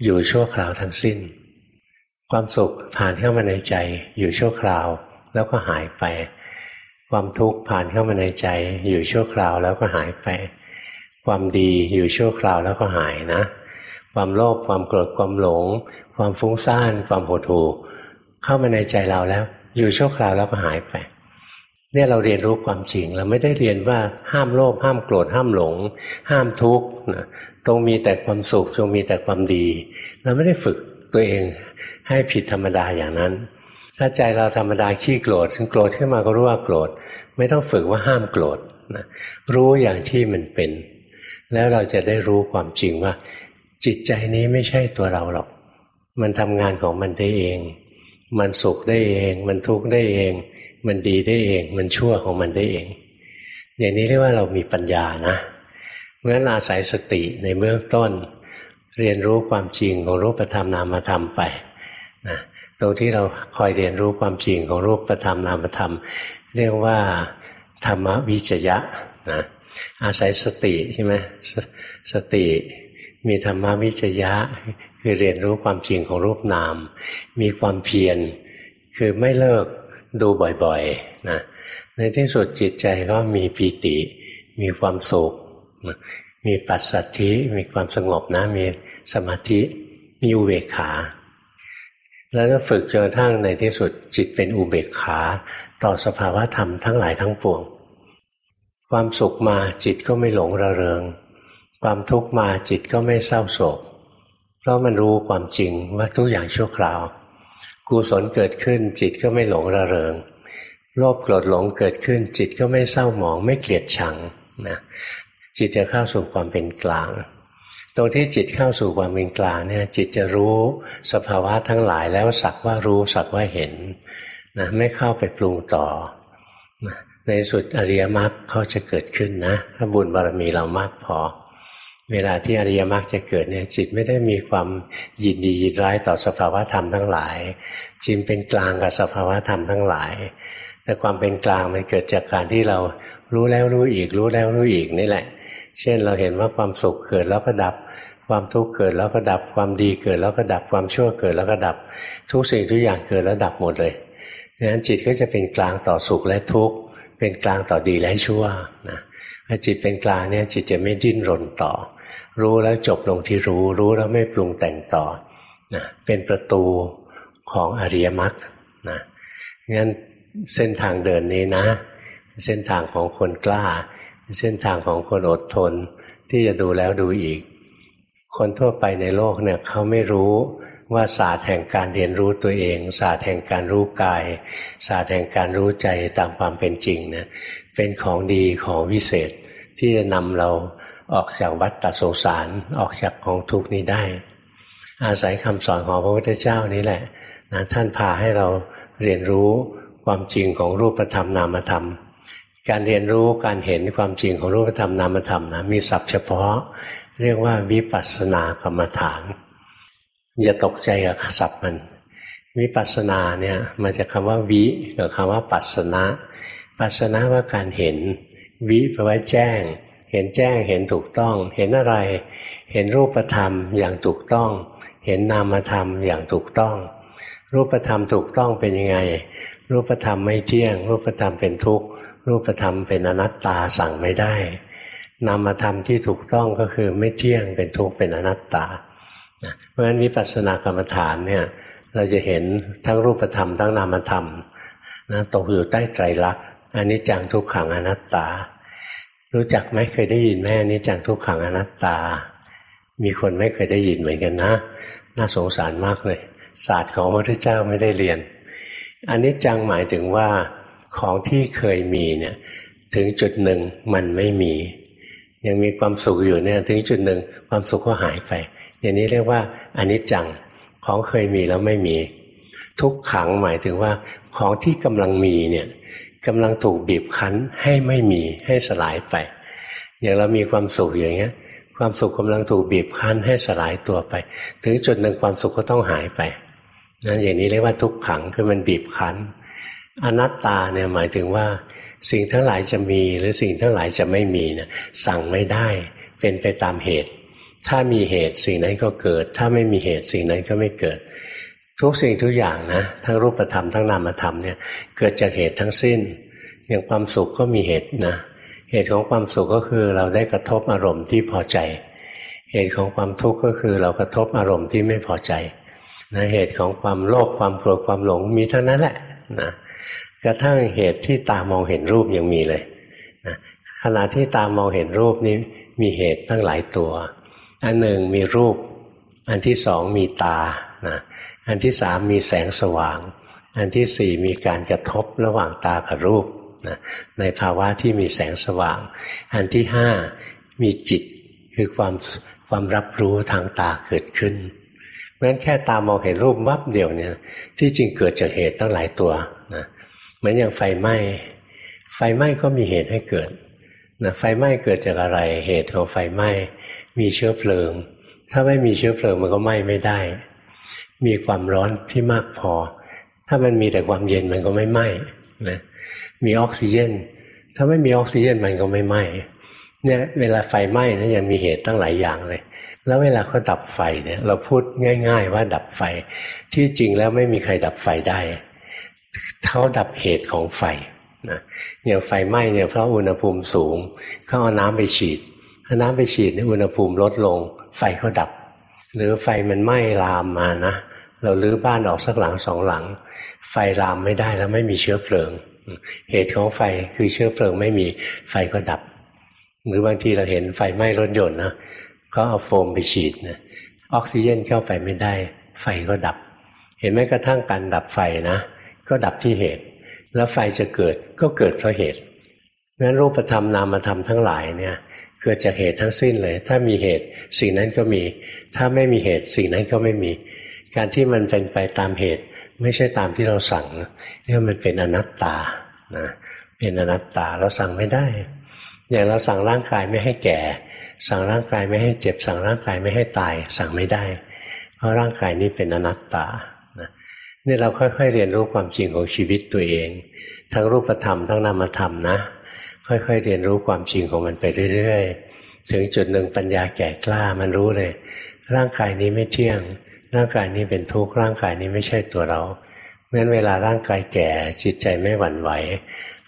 อยู่ชั่วคราวทั้งสิ้น ความสุขผ่านเข้ามาในใจ อยู่ชั่วคราวแล้วก็หายไป ความทุกข์ผ่านเข้ามาในใจ อยู่ชั่วคราวแล้วก็หายไป ความดีอยู่ชั่วคราวแล้วก็หายนะ ความโลภความโกรธความหลง ความฟุ้งซ่าน ความโหดหู่เข้ามาในใจเราแล้ว อยู่ชั่วคราวแล้วก็หายไป เนี่ยเราเรียนรู้ความจริง เราไม่ได้เรียนว่าห้ามโลภห้ามโกรธห้ามหลง ห้ามทุกข์นะตรงมีแต่ความสุขจงมีแต่ความดี เราไม่ได้ฝึกตัวเองให้ผิดธรรมดาอย่างนั้น ถ้าใจเราธรรมดาขี้โกรธโกรธขึ้นมาก็รู้ว่าโกรธ ไม่ต้องฝึกว่าห้ามโกรธนะรู้อย่างที่มันเป็น แล้วเราจะได้รู้ความจริงว่า จิตใจนี้ไม่ใช่ตัวเราหรอก มันทำงานของมันได้เอง มันสุขได้เอง มันทุกข์ได้เอง มันดีได้เอง มันชั่วของมันได้เอง อย่างนี้เรียกว่าเรามีปัญญานะเมื่ออาศัยสติในเบื้องต้น เรียนรู้ความจริงของรูปธรรมนามธรรมไปนะตรงที่เราคอยเรียนรู้ความจริงของรูปธรรมนามธรรม เรียกว่าธรรมวิจยะนะอาศัยสติใช่ไหมสสติมีธรรมวิจยะคือเรียนรู้ความจริงของรูปนาม มีความเพียรคือไม่เลิก ดูบ่อยๆนะในที่สุดจิตใจก็มีปีติ มีความสุขมีปัสสัทธิมีความสงบนะ มีสมาธิมีอุเบกขา แล้วก็ฝึกจนกระทั่งในที่สุดจิตเป็นอุเบกขา ต่อสภาวะธรรมทั้งหลายทั้งปวง ความสุขมาจิตก็ไม่หลงระเริง ความทุกข์มาจิตก็ไม่เศร้าโศก เพราะมันรู้ความจริงว่าทุกอย่างชั่วคราว กุศลเกิดขึ้นจิตก็ไม่หลงระเริง โลภโกรธหลงเกิดขึ้น จิตก็ไม่เศร้าหมองไม่เกลียดชังนะจิตจะเข้าสู่ความเป็นกลาง ตรงที่จิตเข้าสู่ความเป็นกลางเนี่ยจิตจะรู้สภาวะทั้งหลายแล้วสักว่ารู้สักว่าเห็นนะไม่เข้าไปปรุงต่อนะในสุดอริยมรรคเขาจะเกิดขึ้นนะ ถ้าบุญบารมีเรามากพอ เวลาที่อริยมรรคจะเกิดเนี่ยจิตไม่ได้มีความยินดียินร้ายต่อสภาวะธรรมทั้งหลายจิตเป็นกลางกับสภาวะธรรมทั้งหลาย แต่ความเป็นกลางมันเกิดจากการที่เรารู้แล้วรู้อีก รู้แล้วรู้อีกนี่แหละ เช่นเราเห็นว่าความสุขเกิดแล้วก็ดับ ความทุกข์เกิดแล้วก็ดับ ความดีเกิดแล้วก็ดับความชั่วเกิดแล้วก็ดับ ทุกสิ่งทุกอย่างเกิดแล้วดับหมดเลยดังนั้นจิตก็จะเป็นกลางต่อสุขและทุกข์เป็นกลางต่อดีและชั่วนะถ้าจิตเป็นกลางเนี่ยจิตจะไม่ดิ้นรนต่อ รู้แล้วจบลงที่รู้ รู้แล้วไม่ปรุงแต่งต่อนะเป็นประตูของอริยมรรคนะงั้นเส้นทางเดินนี้นะ เส้นทางของคนกล้า เส้นทางของคนอดทน ที่จะดูแล้วดูอีก คนทั่วไปในโลกเนี่ยเขาไม่รู้ว่าศาสตร์แห่งการเรียนรู้ตัวเอง ศาสตร์แห่งการรู้กาย ศาสตร์แห่งการรู้ใจตามความเป็นจริงนะเป็นของดีของวิเศษที่จะนำเรา ออกจากวัฏฏะสงสารออกจากกองทุกนี้ได้ อาศัยคำสอนของพระพุทธเจ้านี้แหละนะท่านพาให้เราเรียนรู้ความจริงของรูปธรรมนามธรรม การเรียนรู้การเห็นความจริงของรูปธรรมนามธรรมนะมีศัพท์เฉพาะ เรียกว่าวิปัสสนากรรมฐาน อย่าตกใจกับศัพท์มัน วิปัสสนาเนี่ยมาจากคาว่าวิกับคำว่าปัสสนะปัสสนะว่าการเห็น วิแปลว่าแจ้ง เห็นแจ้งเห็นถูกต้อง เห็นอะไร เห็นรูปธรรมอย่างถูกต้อง เห็นนามธรรมอย่างถูกต้อง รูปธรรมถูกต้องเป็นยังไง รูปธรรมไม่เที่ยง รูปธรรมเป็นทุกข์ รูปธรรมเป็นอนัตตาสั่งไม่ได้ นามธรรมที่ถูกต้องก็คือไม่เที่ยงเป็นทุกข์เป็นอนัตตา เพราะฉะนั้นวิปัสสนากรรมฐานเนี่ยเราจะเห็นทั้งรูปธรรมทั้งนามธรรมนะตกอยู่ใต้ใจรักอันนี้จังทุกขังอนัตตา รู้จักไหมเคยได้ยินไหมอนนี้จังทุกขังอนัตตา มีคนไม่เคยได้ยินเหมือนกันนะ น่าสงสารมากเลย ศาสตร์ของพระพุทธเจ้าไม่ได้เรียน อันนี้จังหมายถึงว่าของที่เคยมีเนี่ยถึงจุดหนึ่งมันไม่มี ยังมีความสุขอยู่เนี่ยถึงจุดหนึ่งความสุขก็หายไป อย่างนี้เรียกว่าอนิจจังของเคยมีแล้วไม่มี ทุกขังหมายถึงว่าของที่กำลังมีเนี่ย กำลังถูกบีบคั้นให้ไม่มีให้สลายไป อย่างเรามีความสุขอย่างเงี้ย ความสุขกำลังถูกบีบคั้นให้สลายตัวไป ถึงจุดหนึ่งความสุขก็ต้องหายไปนั่นอย่างนี้เรียกว่าทุกขังคือมันบีบคั้น อนัตตาเนี่ยหมายถึงว่า สิ่งทั้งหลายจะมีหรือสิ่งทั้งหลายจะไม่มีนะสั่งไม่ได้เป็นไปตามเหตุ ถ้ามีเหตุสิ่งนั้นก็เกิด ถ้าไม่มีเหตุสิ่งนั้นก็ไม่เกิด ทุกสิ่งทุกอย่างนะทั้งรูปธรรมทั้งนามธรรมเนี่ยเกิดจากเหตุทั้งสิ้น อย่างความสุขก็มีเหตุนะ เหตุของความสุขก็คือเราได้กระทบอารมณ์ที่พอใจ เหตุของความทุกข์ก็คือเรากระทบอารมณ์ที่ไม่พอใจนะเหตุของความโลภความโกรธความหลงมีเท่านั้นแหละนะกระทั่งเหตุที่ตามองเห็นรูปยังมีเลยนะขณะที่ตามองเห็นรูปนี้มีเหตุตั้งหลายตัว อันหนึ่งมีรูป อันที่สองมีตานะ อันที่สามมีแสงสว่าง อันที่สี่มีการกระทบระหว่างตากับรูปนะในภาวะที่มีแสงสว่าง อันที่ห้ามีจิตคือความความรับรู้ทางตาเกิดขึ้นเพราะฉะนั้นแค่ตามองเห็นรูปวับเดียวเนี่ย ที่จริงเกิดจากเหตุตั้งหลายตัวนะเหมือนอย่างไฟไหม้ ไฟไหม้ก็มีเหตุให้เกิดนะไฟไหม้เกิดจากอะไรเหตุของไฟไหม้ มีเชื้อเพลิง ถ้าไม่มีเชื้อเพลิงมันก็ไหม้ไม่ได้ มีความร้อนที่มากพอ ถ้ามันมีแต่ความเย็นมันก็ไม่ไหม้นะมีออกซิเจน ถ้าไม่มีออกซิเจนมันก็ไม่ไหม้เนี่ยเวลาไฟไหม้นะยังมีเหตุตั้งหลายอย่างเลย แล้วเวลาเขาดับไฟเนี่ยเราพูดง่าย ๆ ว่าดับไฟ ที่จริงแล้วไม่มีใครดับไฟได้เขาดับเหตุของไฟนะอย่างไฟไหม้เนี่ยเพราะอุณหภูมิสูงเขาเอาน้ำไปฉีดถ้าน้ำไปฉีดอุณหภูมิลดลง ไฟก็ดับ หรือไฟมันไหม้ลามมานะ เราลื้อบ้านออกสักหลังสองหลัง ไฟลามไม่ได้แล้วไม่มีเชื้อเพลิง เหตุของไฟคือเชื้อเพลิงไม่มีไฟก็ดับ หรือบางทีเราเห็นไฟไหม้รถยนต์นะก็เอาโฟมไปฉีดนะออกซิเจนเข้าไปไม่ได้ ไฟก็ดับ เห็นไหมกระทั่งการดับไฟนะ ก็ดับที่เหตุ แล้วไฟจะเกิดก็เกิดเพราะเหตุงั้นรูปธรรมนามธรรมทั้งหลายเนี่ยเกิดจากเหตุทั้งสิ้นเลย ถ้ามีเหตุสิ่งนั้นก็มี ถ้าไม่มีเหตุสิ่งนั้นก็ไม่มี การที่มันเป็นไปตามเหตุ ไม่ใช่ตามที่เราสั่งเนี่มันเป็นอนัตตานะเป็นอนัตตาเราสั่งไม่ได้ อย่างเราสั่งร่างกายไม่ให้แก่ สั่งร่างกายไม่ให้เจ็บ สั่งร่างกายไม่ให้ตาย สั่งไม่ได้ เพราะร่างกายนี้เป็นอนัตตานี่เราค่อย ๆ เรียนรู้ความจริงของชีวิตตัวเอง ทั้งรูปธรรมทั้งนามธรรมนะ ค่อยๆเรียนรู้ความจริงของมันไปเรื่อยๆ ถึงจุดหนึ่งปัญญาแก่กล้ามันรู้เลย ร่างกายนี้ไม่เที่ยง ร่างกายนี้เป็นทุกข์ร่างกายนี้ไม่ใช่ตัวเราเพราะฉะนั้นเวลาร่างกายแก่จิตใจไม่หวั่นไหว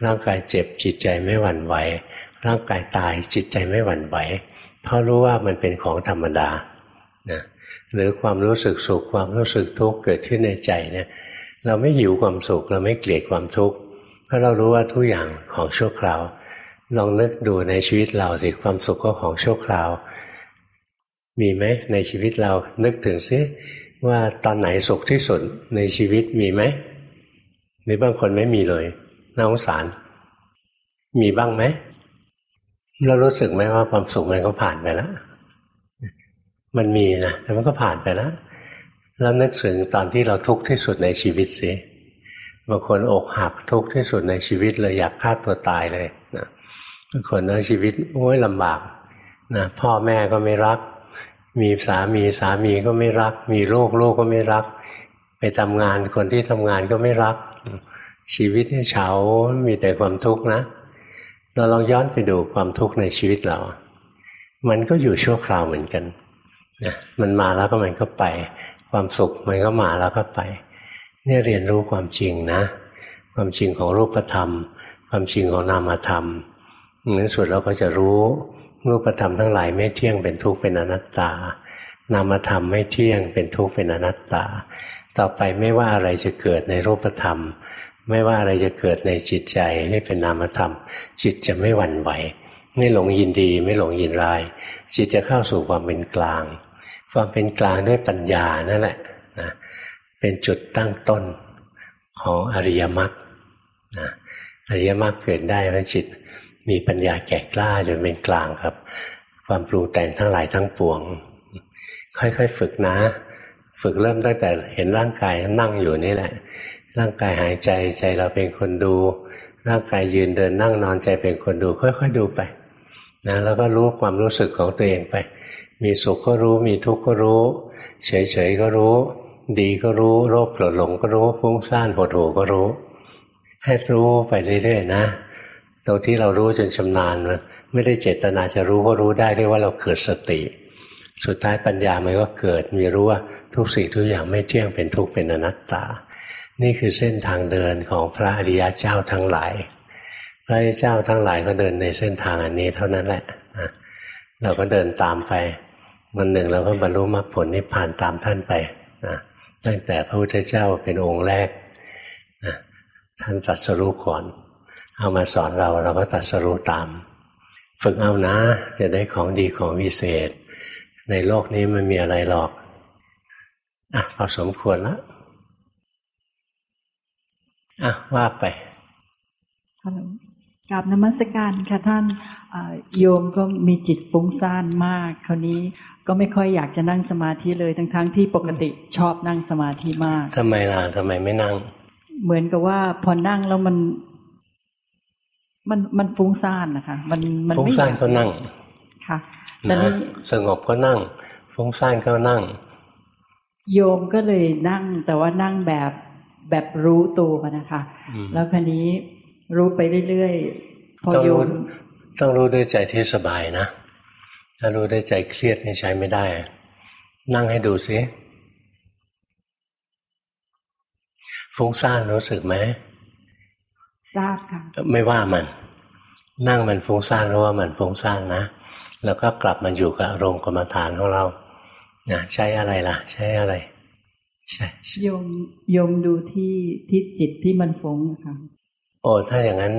ร่างกายเจ็บจิตใจไม่หวั่นไหว ร่างกายตายจิตใจไม่หวั่นไหว เพราะรู้ว่ามันเป็นของธรรมดานะหรือความรู้สึกสุขความรู้สึกทุกข์เกิดขึ้นในใจเนี่ยเราไม่หิวความสุขเราไม่เกลียดความทุกข์เพราะเรารู้ว่าทุกอย่างของชั่วคราวลองนึกดูในชีวิตเราสิความสุขก็ของชั่วคราว มีไหมในชีวิตเรานึกถึงซิว่าตอนไหนสุขที่สุดในชีวิตมีไหมหรือบางคนไม่มีเลยน่าสงสาร มีบ้างไหมเรารู้สึกไหมว่าความสุขมันก็ผ่านไปแล้ว มันมีนะแต่มันก็ผ่านไปแล้วแล้วนึกถึงตอนที่เราทุกข์ที่สุดในชีวิตสิบางคนอกหักทุกข์ที่สุดในชีวิตเลยอยากฆ่าตัวตายเลยนะบางคนในชีวิตโอ้ยลำบากนะพ่อแม่ก็ไม่รัก มีสามีสามีก็ไม่รัก มีลูกลูกก็ไม่รัก ไปทำงานคนที่ทำงานก็ไม่รัก ชีวิตนี่เฉา มีแต่ความทุกข์นะ เราลองย้อนไปดูความทุกข์ในชีวิตเรา มันก็อยู่ชั่วคราวเหมือนกันนะมันมาแล้วก็มันก็ไป ความสุขมันก็มาแล้วก็ไป เนี่ยเรียนรู้ความจริงนะ ความจริงของรูปธรรม ความจริงของนามธรรมในสุดเราก็จะรู้ รูปธรรมทั้งหลายไม่เที่ยงเป็นทุกข์เป็นอนัตตานามธรรมไม่เที่ยงเป็นทุกข์เป็นอนัตตา ต่อไปไม่ว่าอะไรจะเกิดในรูปธรรม ไม่ว่าอะไรจะเกิดในจิตใจที่เป็นนามธรรม จิตจะไม่หวั่นไหว ไม่หลงยินดีไม่หลงยินร้าย จิตจะเข้าสู่ความเป็นกลาง ความเป็นกลางด้วยปัญญานั่นแหละนะเป็นจุดตั้งต้นของอริยมรรคนะอริยมรรคเกิดได้เพราะจิต มีปัญญาแก่กล้าจนเป็นกลางครับ ความปรุงแต่งทั้งหลายทั้งปวง ค่อยๆ ฝึกนะ ฝึกเริ่มตั้งแต่เห็นร่างกายนั่งอยู่นี่แหละ ร่างกายหายใจใจเราเป็นคนดู ร่างกายยืนเดินนั่งนอนใจเป็นคนดู ค่อย ๆ ดูไปนะแล้วก็รู้ความรู้สึกของตัวเองไป มีสุขก็รู้ มีทุกข์ก็รู้ เฉยๆก็รู้ ดีก็รู้โรคโกรธหลงก็รู้ ฟุ้งซ่านหดหูก็รู้ ให้รู้ไปเรื่อยๆนะ ตรงที่เรารู้จนชำนาญนะไม่ได้เจตนาจะรู้ก็รู้ได้เรียกว่าเราเกิดสติ สุดท้ายปัญญามันก็เกิด มีรู้ว่าทุกสิ่งทุกอย่างไม่เที่ยงเป็นทุกข์เป็นอนัตตา นี่คือเส้นทางเดินของพระอริยเจ้าทั้งหลาย พระอริยเจ้าทั้งหลายก็เดินในเส้นทางอันนี้เท่านั้นแหละเราก็เดินตามไปวันหนึ่งเราก็บรรลุมรรคผลนิพพานตามท่านไปนะตั้งแต่พระพุทธเจ้าเป็นองค์แรกนะท่านตรัสรู้ก่อน เอามาสอนเราเราก็ตรัสรู้ตาม ฝึกเอานะ จะได้ของดีของวิเศษ ในโลกนี้มันมีอะไรหรอกอะพอสมควรแล้วอะว่าไปกราบนมัสการค่ะท่านโยมก็มีจิตฟุ้งซ่านมาก คราวนี้ก็ไม่ค่อยอยากจะนั่งสมาธิเลยทั้งๆทที่ปกติชอบนั่งสมาธิมากทำไมล่ะทำไมไม่นั่ง เหมือนกับว่าพอนั่งแล้วมัน มันมันฟุ้งซ่านนะคะ มันมันฟุ้งซ่านก็นั่ง ค่ะแต่นี้สงบก็นั่ง ฟุ้งซ่านก็นั่ง โยมก็เลยนั่ง แต่ว่านั่งแบบแบบรู้ตัวนะคะ แล้วคราวนี้รู้ไปเรื่อยๆพอโยมต้องรู้ด้วยใจที่สบายนะ ถ้ารู้ด้วยใจเครียดนี่ใช้ไม่ได้ นั่งให้ดูสิฟุ้งซ่านรู้สึกไหม ทราบค่ะไม่ว่ามัน นั่งมันฟุ้งซ่านรู้ว่ามันฟุ้งซ่านนะแล้วก็กลับมาอยู่กับอารมณ์กรรมฐานของเรานะใช้อะไรล่ะ ใช้อะไรใช่โยมโยมดูที่ที่จิตที่มันฟุ้งค่ะโอ้ถ้าอย่างนั้น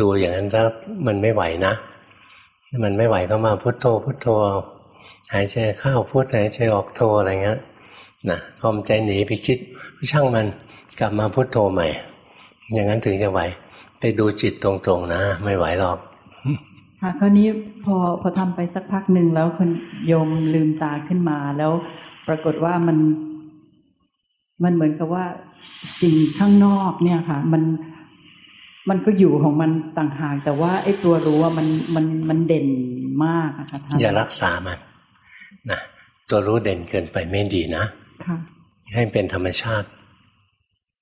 ดูอย่างนั้นแล้วมันไม่ไหวนะมันไม่ไหวก็มาพุโทโธพุโทโธหายใจเข้าพุทหายใจออกโทอะไรเงี้ยนะพอมใจหนีไปคิดช่างมันกลับมาพุโทโธใหม่ อย่างนั้นถึงจะไหว ไปดูจิตตรงๆนะ ไม่ไหวหรอก ค่ะคราวนี้พอพอทำไปสักพักหนึ่งแล้วคนโยมลืมตาขึ้นมา แล้วปรากฏว่ามัน มันเหมือนกับว่าสิ่งข้างนอกเนี่ยค่ะ มันมันก็อยู่ของมันต่างหากแต่ว่าไอ้ตัวรู้ว่ามันมันมันเด่นมากอะค่ะท่านอย่ารักษามันนะตัวรู้เด่นเกินไปไม่ดีนะค่ะให้เป็นธรรมชาติ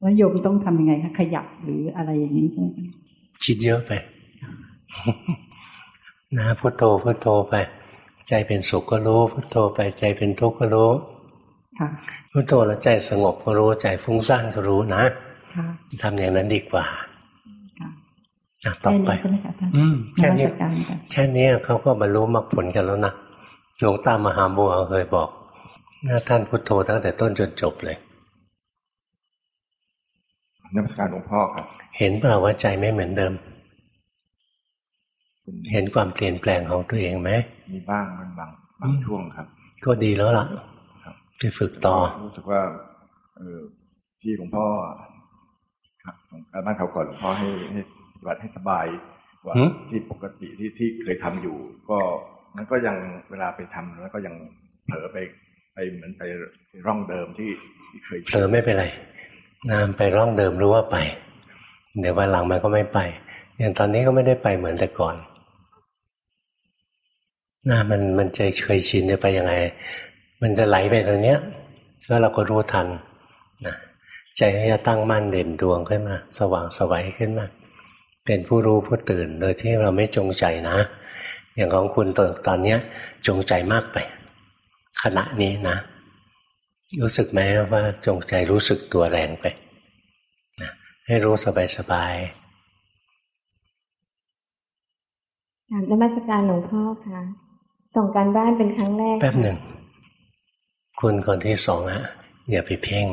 แล้วโยมต้องทำยังไงคะขยับหรืออะไรอย่างนี้ใช่ไหมคิดเยอะไปนะพุทโธพุทโธไป ใจเป็นสุขก็รู้พุทโธไปใจเป็นทุกข์ก็รู้พุทโธแล้วใจสงบก็รู้ใจฟุ้งซ่านก็รู้นะทำอย่างนั้นดีกว่าต่อไปแค่นี้แค่นี้เขาก็บรรลุมรรคผลกันแล้วนะหลวงตามหาบัวเคยบอกนะท่านพุทโธตั้งแต่ต้นจนจบเลย นักการหลวงพ่อครับ เห็นเปล่าว่าใจไม่เหมือนเดิม เห็นความเปลี่ยนแปลงของตัวเองไหมมีบ้างบางบางบางช่วงครับ ก็ดีแล้วล่ะไปฝึกต่อ รู้สึกว่า เออที่หลวงพ่อครับการบ้านเขาก่อนหลวงพ่อให้ให้ปฏิบัติให้สบายกว่าที่ปกติที่ที่เคยทำอยู่ ก็มันก็ยังเวลาไปทำแล้วก็ยังเผลอไปไปเหมือนไปร่องเดิมที่ที่เคยเผลอไม่เป็นไร นามไปร่องเดิมรู้ว่าไป เดี๋ยววันหลังมันก็ไม่ไป อย่างตอนนี้ก็ไม่ได้ไปเหมือนแต่ก่อนน่ามันมันจะเคยชินจะไปยังไง มันจะไหลไปตรงเนี้ย แล้วเราก็รู้ทันนะใจจะตั้งมั่นเด่นดวงขึ้นมา สว่างสวัยขึ้นมา เป็นผู้รู้ผู้ตื่น โดยที่เราไม่จงใจนะ อย่างของคุณตอนตอนนี้จงใจมากไป ขณะนี้นะ รู้สึกไหมว่าจงใจรู้สึกตัวแรงไปนะให้รู้สบายสบายถามนมัสการหลวงพ่อค่ะ ส่งการบ้านเป็นครั้งแรก แป๊บหนึ่ง คุณคนที่สองอะอย่าไปเพ่ง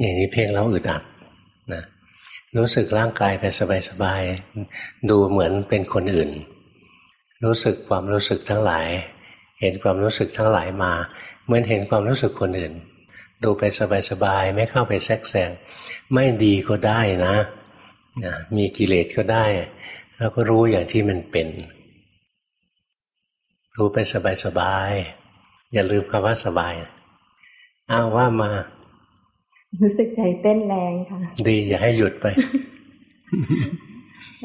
อย่างนี้เพ่งแล้วอึดอัดนะรู้สึกร่างกายไปสบายๆ ดูเหมือนเป็นคนอื่น รู้สึกความรู้สึกทั้งหลาย เห็นความรู้สึกทั้งหลายมา เหมือนเห็นความรู้สึกคนอื่น ดูไปสบายๆไม่เข้าไปแทรกแซงไม่ดีก็ได้นะนะมีกิเลสก็ได้ แล้วก็รู้อย่างที่มันเป็น รู้ไปสบายๆอย่าลืมคำว่าสบายอ้าวว่ามา รู้สึกใจเต้นแรงค่ะ ดีอย่าให้หยุดไป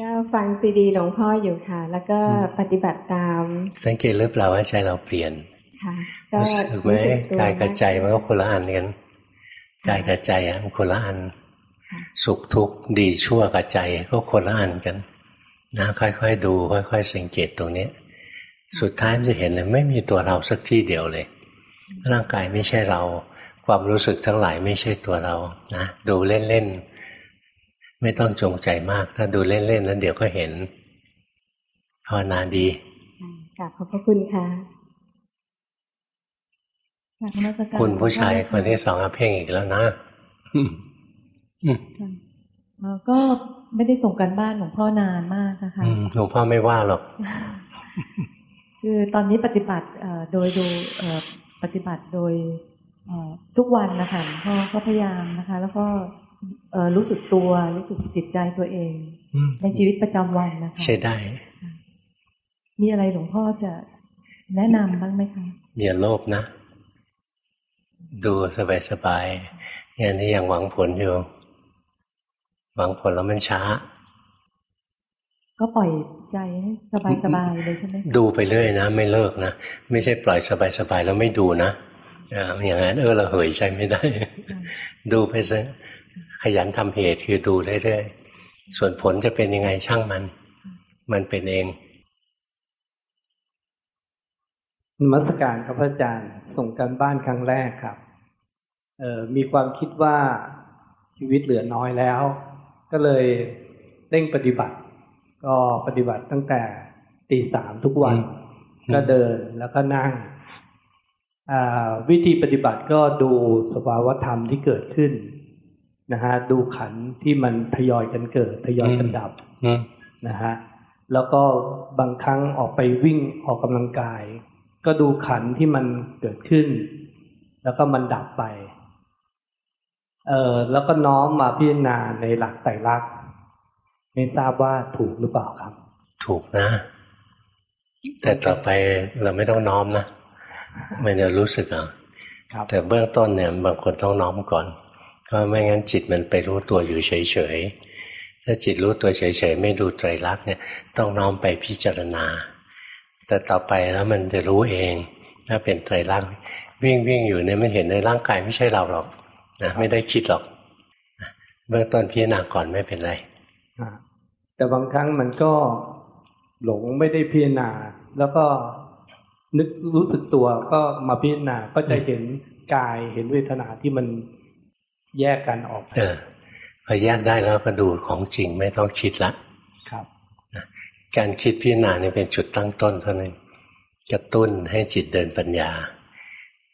ก็ฟังซีดีหลวงพ่ออยู่ค่ะ แล้วก็ปฏิบัติตาม สังเกตหรือเปล่าว่าใจเราเปลี่ยน ค่ะรู้สึกไหมกายกับใจมันก็คนละอันกันกายกับใจอะมันคนละอัน สุขทุกข์ดีชั่วกับใจก็คนละอันกันนะค่อยๆดู ค่อย ๆ สังเกตตรงนี้ สุดท้ายจะเห็นเลยไม่มีตัวเราสักที่เดียวเลย ร่างกายไม่ใช่เรา ความรู้สึกทั้งหลายไม่ใช่ตัวเรานะดูเล่นๆไม่ต้องจงใจมาก ถ้าดูเล่นๆนั้นเดี๋ยวก็เห็นภาวนาดีกลับขอบพระคุณค่ะ คุณผู้ชายคนที่สองอเพ่งอีกแล้วนะก็ไม่ได้ส่งกันบ้านหลวงพ่อนานมากนะคะหลวงพ่อไม่ว่าหรอก คือตอนนี้ปฏิบัติโดยดูปฏิบัติโดยทุกวันนะคะหลวงพ่อก็พยายามนะคะ แล้วก็รู้สึกตัวรู้สึกจิตใจตัวเอง ในชีวิตประจำวันนะคะ ใช่ได้ มีอะไรหลวงพ่อจะแนะนำบ้างไหมคะอย่าโลภนะ ดูสบายๆอย่างนี้ยังหวังผลอยู่ หวังผลแล้วมันช้า ก็ปล่อยใจให้สบายๆเลยใช่ไหมดูไปเรื่อยนะ ไม่เลิกนะไม่ใช่ปล่อยสบายๆแล้วไม่ดูนะอย่างนั้นเออเราเหยใจไม่ได้ ดูไปซะขยันทำเหตุคือดูเรื่อยๆส่วนผลจะเป็นยังไงช่างมัน มันเป็นเอง นมัสการครับพระอาจารย์ส่งการบ้านครั้งแรกครับเอ่อมีความคิดว่าชีวิตเหลือน้อยแล้ว ก็เลยเร่งปฏิบัติ ก็ปฏิบัติตั้งแต่ตีสามทุกวัน ก็เดินแล้วก็นั่งวิธีปฏิบัติก็ดูสภาวธรรมที่เกิดขึ้นนะฮะดูขันที่มันทยอยกันเกิด ทยอยกันดับนะฮะแล้วก็บางครั้งออกไปวิ่งออกกำลังกาย ก็ดูขันที่มันเกิดขึ้น แล้วก็มันดับไป เออแล้วก็น้อมมาพิจารณาในหลักไตรลักษณ์ไม่ทราบว่าถูกหรือเปล่าครับ ถูกนะ แต่ต่อไปเราไม่ต้องน้อมนะไม่ได้รู้สึกอะแต่เบื้องต้นเนี่ยบางคนต้องน้อมก่อนเพราะไม่งั้นจิตมันไปรู้ตัวอยู่เฉยๆถ้าจิตรู้ตัวเฉยๆไม่ดูไตรลักษณ์เนี่ย ต้องน้อมไปพิจารณา แต่ต่อไปแล้วมันจะรู้เองถ้าเป็นไตรลักษณ์วิ่งวิ่งอยู่เนี่ยมันเห็นในร่างกายไม่ใช่เราหรอกนะไม่ได้คิดหรอกเบื้องต้นพิจารณาก่อนไม่เป็นไรแต่บางครั้งมันก็หลงไม่ได้พิจารณา แล้วก็นึกรู้สึกตัวก็มาพิจารณาก็จะเห็นกายเห็นเวทนาที่มันแยกกันออกเออพอแยกได้แล้วก็ดูของจริงไม่ต้องคิดละครับ การคิดพิจารณาเนี่ยเป็นจุดตั้งต้นเท่านั้นกระตุ้นให้จิตเดินปัญญา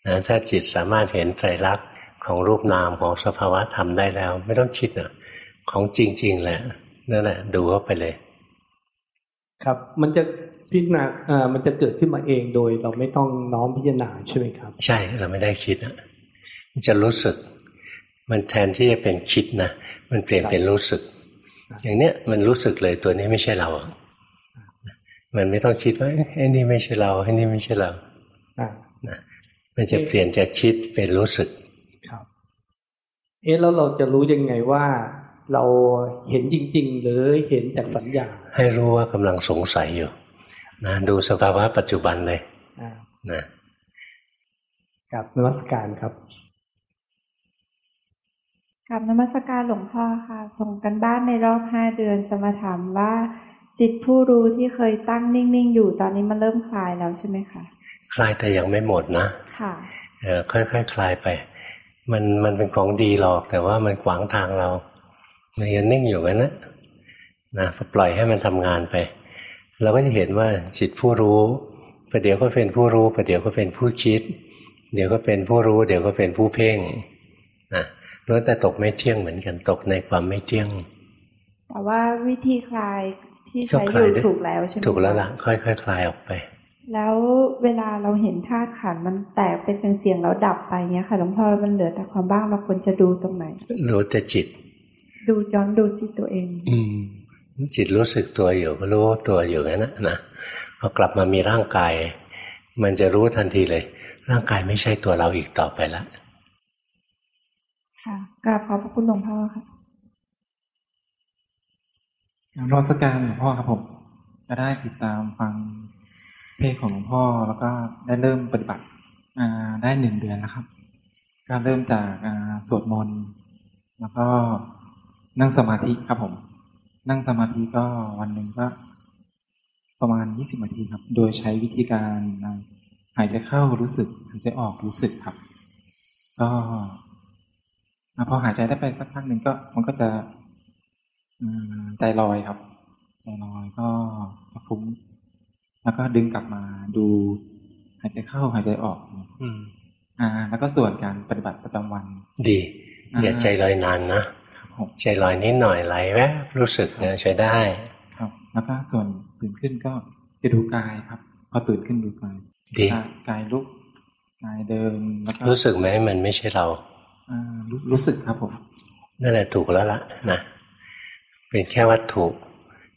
นะถ้าจิตสามารถเห็นไตรลักษณ์ของรูปนามของสภาวะธรรมได้แล้ว ไม่ต้องคิดนะของจริง ๆ แหละนั่นแหละดูเข้าไปเลย ครับมันจะพิจารณาอ่ามันจะเกิดขึ้นมาเองโดย เราไม่ต้องน้อมพิจารณาใช่ไหมครับ ใช่เราไม่ได้คิดอะมันจะรู้สึก มันแทนที่จะเป็นคิดนะมันเปลี่ยนเป็นรู้สึก อย่างเนี้ยมันรู้สึกเลยตัวนี้ไม่ใช่เรา มันไม่ต้องคิดว่าไอ้นี่ไม่ใช่เราไอ้นี่ไม่ใช่เรานะมันจะเปลี่ยนจากคิดเป็นรู้สึก ครับ เอ๊ะแล้วเราจะรู้ยังไงว่า เราเห็นจริง ๆ หรือเห็นจากสัญญา ให้รู้ว่ากำลังสงสัยอยู่นะดูสภาวะปัจจุบันเลยนะกับนมัสการครับกับนมัสการหลวงพ่อค่ะ ส่งกันบ้านในรอบห้าเดือนจะมาถามว่า จิตผู้รู้ที่เคยตั้งนิ่งๆอยู่ตอนนี้มันเริ่มคลายแล้วใช่ไหมคะคลายแต่ยังไม่หมดนะค่ะเออค่อยๆคคลายไป มันมันเป็นของดีหรอก แต่ว่ามันขวางทางเราเรายังนิ่งอยู่กันนะนะปล่อยให้มันทำงานไป เราก็จะเห็นว่าจิตผู้รู้ประเดี๋ยวก็เป็นผู้รู้ประเดี๋ยวก็เป็นผู้คิด เดี๋ยวก็เป็นผู้รู้ เดี๋ยวก็เป็นผู้เพ่งนะล้วนแต่ตกไม่เที่ยงเหมือนกันตกในความไม่เที่ยง แต่ว่าวิธีคลายที่ใช้อยู่ถูกแล้วใช่ไหมถูกแล้วล่ะค่อยๆคคลายออกไป แล้วเวลาเราเห็นธาตุขันมันแตกเป็นเสียงๆแล้วดับไปเงี้ยค่ะหลวงพ่อมันเหลือแต่ความบ้างเราควรจะดูตรงไหนรู้แต่จิต ดูย้อนดูจิตตัวเอง อืมจิตรู้สึกตัวอยู่ก็รู้ตัวอยู่งั้นนะนะพอกลับมามีร่างกาย มันจะรู้ทันทีเลย ร่างกายไม่ใช่ตัวเราอีกต่อไปแล้วค่ะกราบขอบพระคุณหลวงพ่อค่ะ รอสการหลวงพ่อครับผมจะได้ติดตามฟังเพลงของหลวงพ่อแล้วก็ได้เริ่มปฏิบัติได้หนึ่งเดือนแล้วครับการเริ่มจากสวดมนต์แล้วก็นั่งสมาธิครับผม นั่งสมาธิก็วันหนึ่งก็ ประมาณยี่สิบนาทีครับ โดยใช้วิธีการหายใจเข้ารู้สึกหายใจออกรู้สึกครับ ก็พอหายใจได้ไปสักพักหนึ่งก็มันก็จะ ใจลอยครับใจลอยก็ฟุ้งแล้วก็ดึงกลับมาดูหายใจเข้าหายใจออก อืม อ่า แล้วก็ส่วนการปฏิบัติประจำวัน ดีอย่าใจลอยนานนะใจลอยนิดหน่อยไหลแวบรู้สึกเนี่ยใช้ได้ ครับ แล้วก็ส่วนตื่นขึ้นก็จะดูกายครับ พอตื่นขึ้นดูกายดีกายลุกกายเดินแล้วก็รู้สึกไหมมันไม่ใช่เราอ่ารู้รู้สึกครับผมนั่นแหละถูกแล้วล่ะนะ เป็นแค่วัตถุ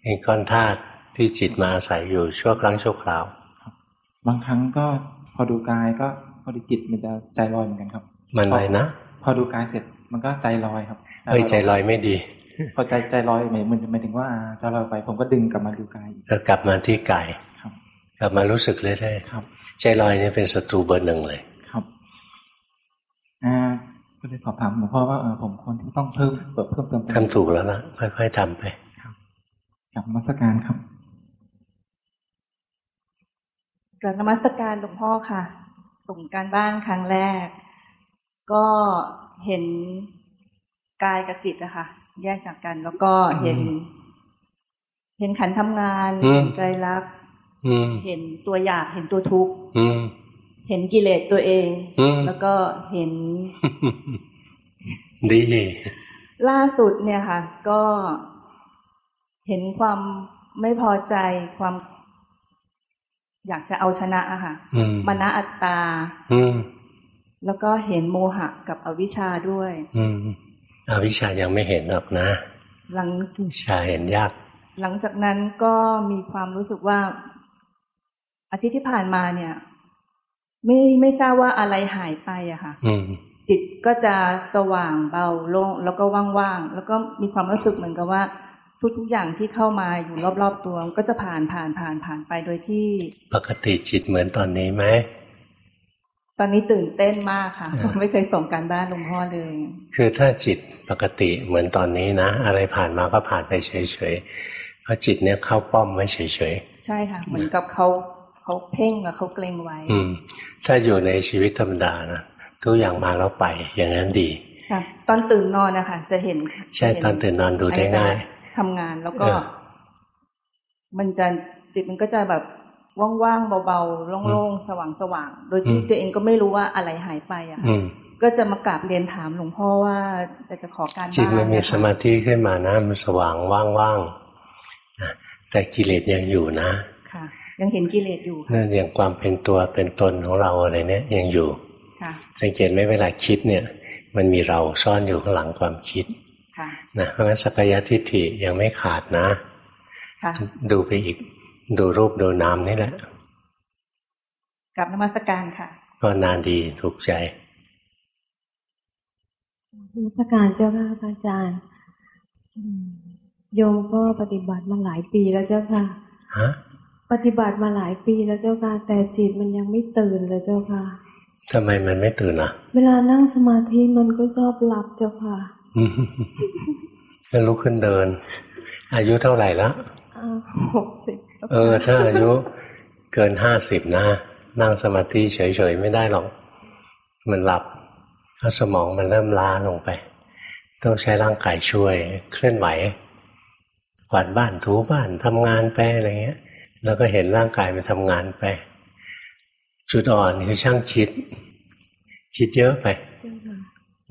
เป็นก้อนธาตุที่จิตมาอาศัยอยู่ชั่วครั้งชั่วคราวบางครั้งก็พอดูกายก็พอดีจิตมันจะใจลอยเหมือนกันครับ มันอะไรนะพอดูกายเสร็จมันก็ใจลอยครับเอ้ยใจลอยไม่ดี พอใจใจลอยหมายมันหมายถึงว่าใจลอยไปผมก็ดึงกลับมาดูกายอีกแล้วกลับมาที่กายครับกลับมารู้สึกเรื่อยครับๆใจลอยเนี่ยเป็นศัตรูเบอร์หนึ่งเลยครับอ่า ก็เลยสอบถามหลวงพ่อว่าเออผมควรที่ต้องเพิ่มเปิดเพิ่มเติมทำถูกแล้วล่ะค่อยๆทำไปกับนมัสการครับกับนมัสการหลวงพ่อค่ะ ส่งการบ้านครั้งแรก ก็เห็นกายกับจิตอะค่ะ แยกจากกัน แล้วก็เห็น เห็นขันธ์ทำงานอืมเห็นไตรลักษณ์อืมเห็นตัวอยากเห็นตัวทุกข์อืม เห็นกิเลสตัวเองอืมแล้วก็เห็น ดี ล่าสุดเนี่ยค่ะ ก็เห็นความไม่พอใจความ อยากจะเอาชนะอะค่ะอืมมานะอัตตาอืมแล้วก็เห็นโมหะกับอวิชชาด้วย อืมอวิชชายังไม่เห็นหรอกนะ หลังวิชาเห็นยาก หลังจากนั้นก็มีความรู้สึกว่าอาทิตย์ที่ผ่านมาเนี่ย ไม่ไม่ทราบว่าอะไรหายไปอะค่ะอืมจิตก็จะสว่างเบาโล่งแล้วก็ว่างๆแล้วก็มีความรู้สึกเหมือนกับว่า ทุกๆอย่างที่เข้ามาอยู่รอบๆตัวก็จะผ่านผ่านผ่านผ่านไปโดยที่ ปกติจิตเหมือนตอนนี้ไหมตอนนี้ตื่นเต้นมากค่ะเออไม่เคยส่งการบ้านหลวงพ่อเลย คือถ้าจิตปกติเหมือนตอนนี้นะ อะไรผ่านมาก็ผ่านไปเฉยๆเพราะจิตเนี่ยเข้าป้อมไว้เฉยใช่ค่ะ เหมือนกับเขา เขาเพ่งกับเขาเกรงไว้ๆอืม ถ้าอยู่ในชีวิตธรรมดานะทุกอย่างมาแล้วไป อย่างนั้นดีค่ะตอนตื่นนอนนะคะจะเห็น ใช่จะเห็ตอนตื่นนอนดูได้ง่ายทำงานแล้วก็เออมันจะจิตมันก็จะแบบว่างๆเบาๆโล่งๆสว่างๆโดยที่ตัวเองก็ไม่รู้ว่าอะไรหายไปอะค่ะอืมก็จะมากราบเรียนถามหลวงพ่อว่าจะจะขอการจิตบ้านมันมีเยค่ะสมาธิขึ้นมานะมันสว่างว่างๆนะแต่กิเลสยังอยู่นะค่ะ ยังเห็นกิเลสอยู่ค่ะนั่นอย่างความเป็นตัวเป็นตนของเราอะไรเนี่ยยังอยู่ค่ะสังเกตไหมเวลาคิดเนี่ย มันมีเราซ่อนอยู่ข้างหลังความคิดค่ะนะเพราะงั้นสักยทิฏฐิยังไม่ขาดนะค่ะดูไปอีก ดูรูปดูนามนี่แหละกลับนมัสการค่ะก็นานดีถูกใจนมัสการเจ้าค่ะพระอาจารย์อืมโยมก็ปฏิบัติมาหลายปีแล้วเจ้าค่ะฮะ ปฏิบัติมาหลายปีแล้วเจ้าค่ะแต่จิตมันยังไม่ตื่นเลยเจ้าค่ะทำไมมันไม่ตื่นอะ เวลานั่งสมาธิมันก็ชอบหลับเจ้าค่ะก็ลุกขึ้นเดิน อายุเท่าไหร่แล้วหกสิบเออ ถ้าอายุเกินห้าสิบนะนั่งสมาธิเฉยๆไม่ได้หรอก มันหลับเพราะสมองมันเริ่มล้าลงไป ต้องใช้ร่างกายช่วย เคลื่อนไหวกวาดบ้านถูบ้านทำงานไปอะไรเงี้ย แล้วก็เห็นร่างกายมันทำงานไป จุดอ่อนคือช่างคิด คิดเยอะไป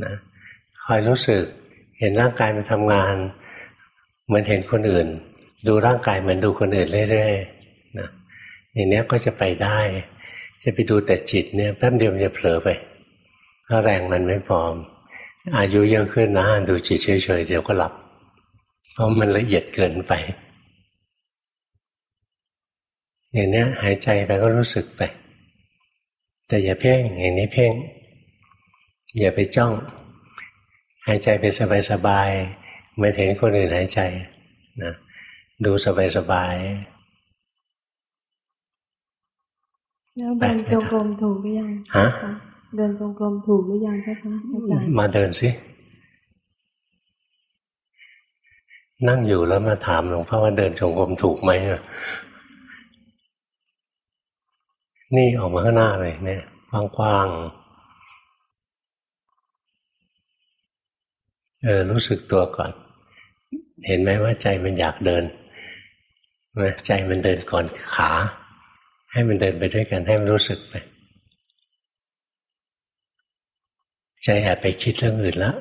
นะคอยรู้สึกเห็นร่างกายมันทำงาน เหมือนเห็นคนอื่น ดูร่างกายเหมือนดูคนอื่นเรื่อยๆนะอย่างเนี้ยก็จะไปได้ จะไปดูแต่จิตเนี่ยแป๊บเดียวมันจะเผลอไปเพราะแรงมันไม่พออายุเยอะขึ้นนะดูจิตเฉยๆเดี๋ยวก็หลับ เพราะมันละเอียดเกินไป อย่างเนี้ยหายใจไปก็รู้สึกไป แต่อย่าเพ่งอย่างนี้เพ่ง อย่าไปจ้อง หายใจเป็นสบายๆเหมือนเห็นคนอื่นหายใจนะดูสบายแล้วเดินจงกรมถูกหรือยังๆฮะคะเดินจงกรมถูกหรือยังเจ้าคะอาจารย์มาเดินสินั่งอยู่แล้วมาถามหลวงพ่อว่าเดินจงกรมถูกไหมอะ นี่ออกมาข้างหน้าเลยเนี่ยกว้างๆเออรู้สึกตัวก่อน เห็นไหมว่าใจมันอยากเดินนะใจมันเดินก่อนขา ให้มันเดินไปด้วยกันให้มันรู้สึกไป ใจแอบไปคิดเรื่องอื่นและ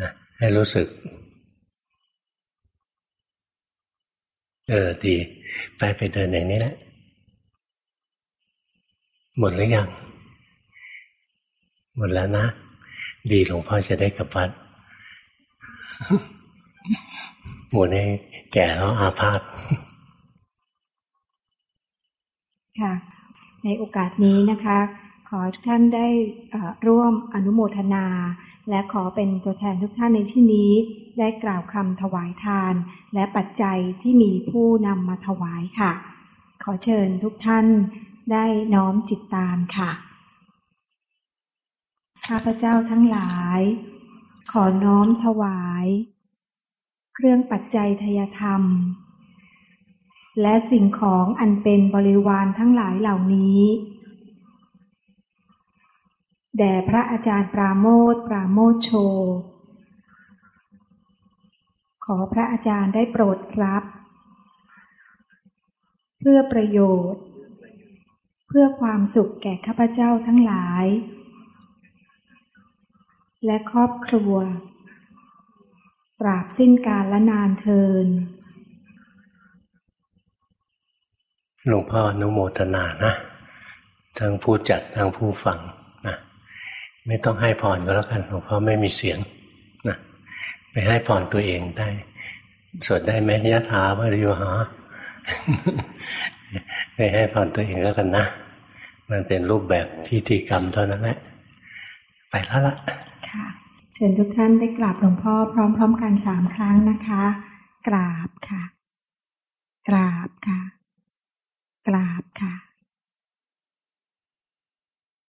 นะให้รู้สึก เออดี ไปไปเดินอย่างนี้แหละ หมดหรือยัง หมดแล้วนะ ดีหลวงพ่อจะได้กลับวัดหมดให้แก่แล้วอาพาธค่ะ ในโอกาสนี้นะคะ ขอทุกท่านได้ร่วมอนุโมทนา และขอเป็นตัวแทนทุกท่านในที่นี้ ได้กล่าวคำถวายทาน และปัจจัยที่มีผู้นำมาถวายค่ะ ขอเชิญทุกท่าน ได้น้อมจิตตามค่ะ ข้าพเจ้าทั้งหลาย ขอน้อมถวาย เครื่องปัจจัยทยธรรม และสิ่งของอันเป็นบริวารทั้งหลายเหล่านี้แด่พระอาจารย์ปราโมทปราโมทโช ขอพระอาจารย์ได้โปรดรับ เพื่อประโยชน์ เพื่อความสุขแก่ข้าพเจ้าทั้งหลาย และครอบครัวปราบสิ้นการละนานเทิน หลวงพ่อนุโมทนานะ ทั้งผู้จัดทั้งผู้ฟังนะไม่ต้องให้พรก็แล้วกันหลวงพ่อไม่มีเสียงนะไปให้พรตัวเองได้สวดได้ไหมยะถาบริวหา ไปให้พรตัวเองแล้วกันนะ มันเป็นรูปแบบพิธีกรรมเท่านั้นแหละ ไปแล้วละค่ะ เชิญทุกท่านได้กราบหลวงพ่อพร้อม ๆ กันสามครั้งนะคะ กราบค่ะ กราบค่ะ กราบค่ะ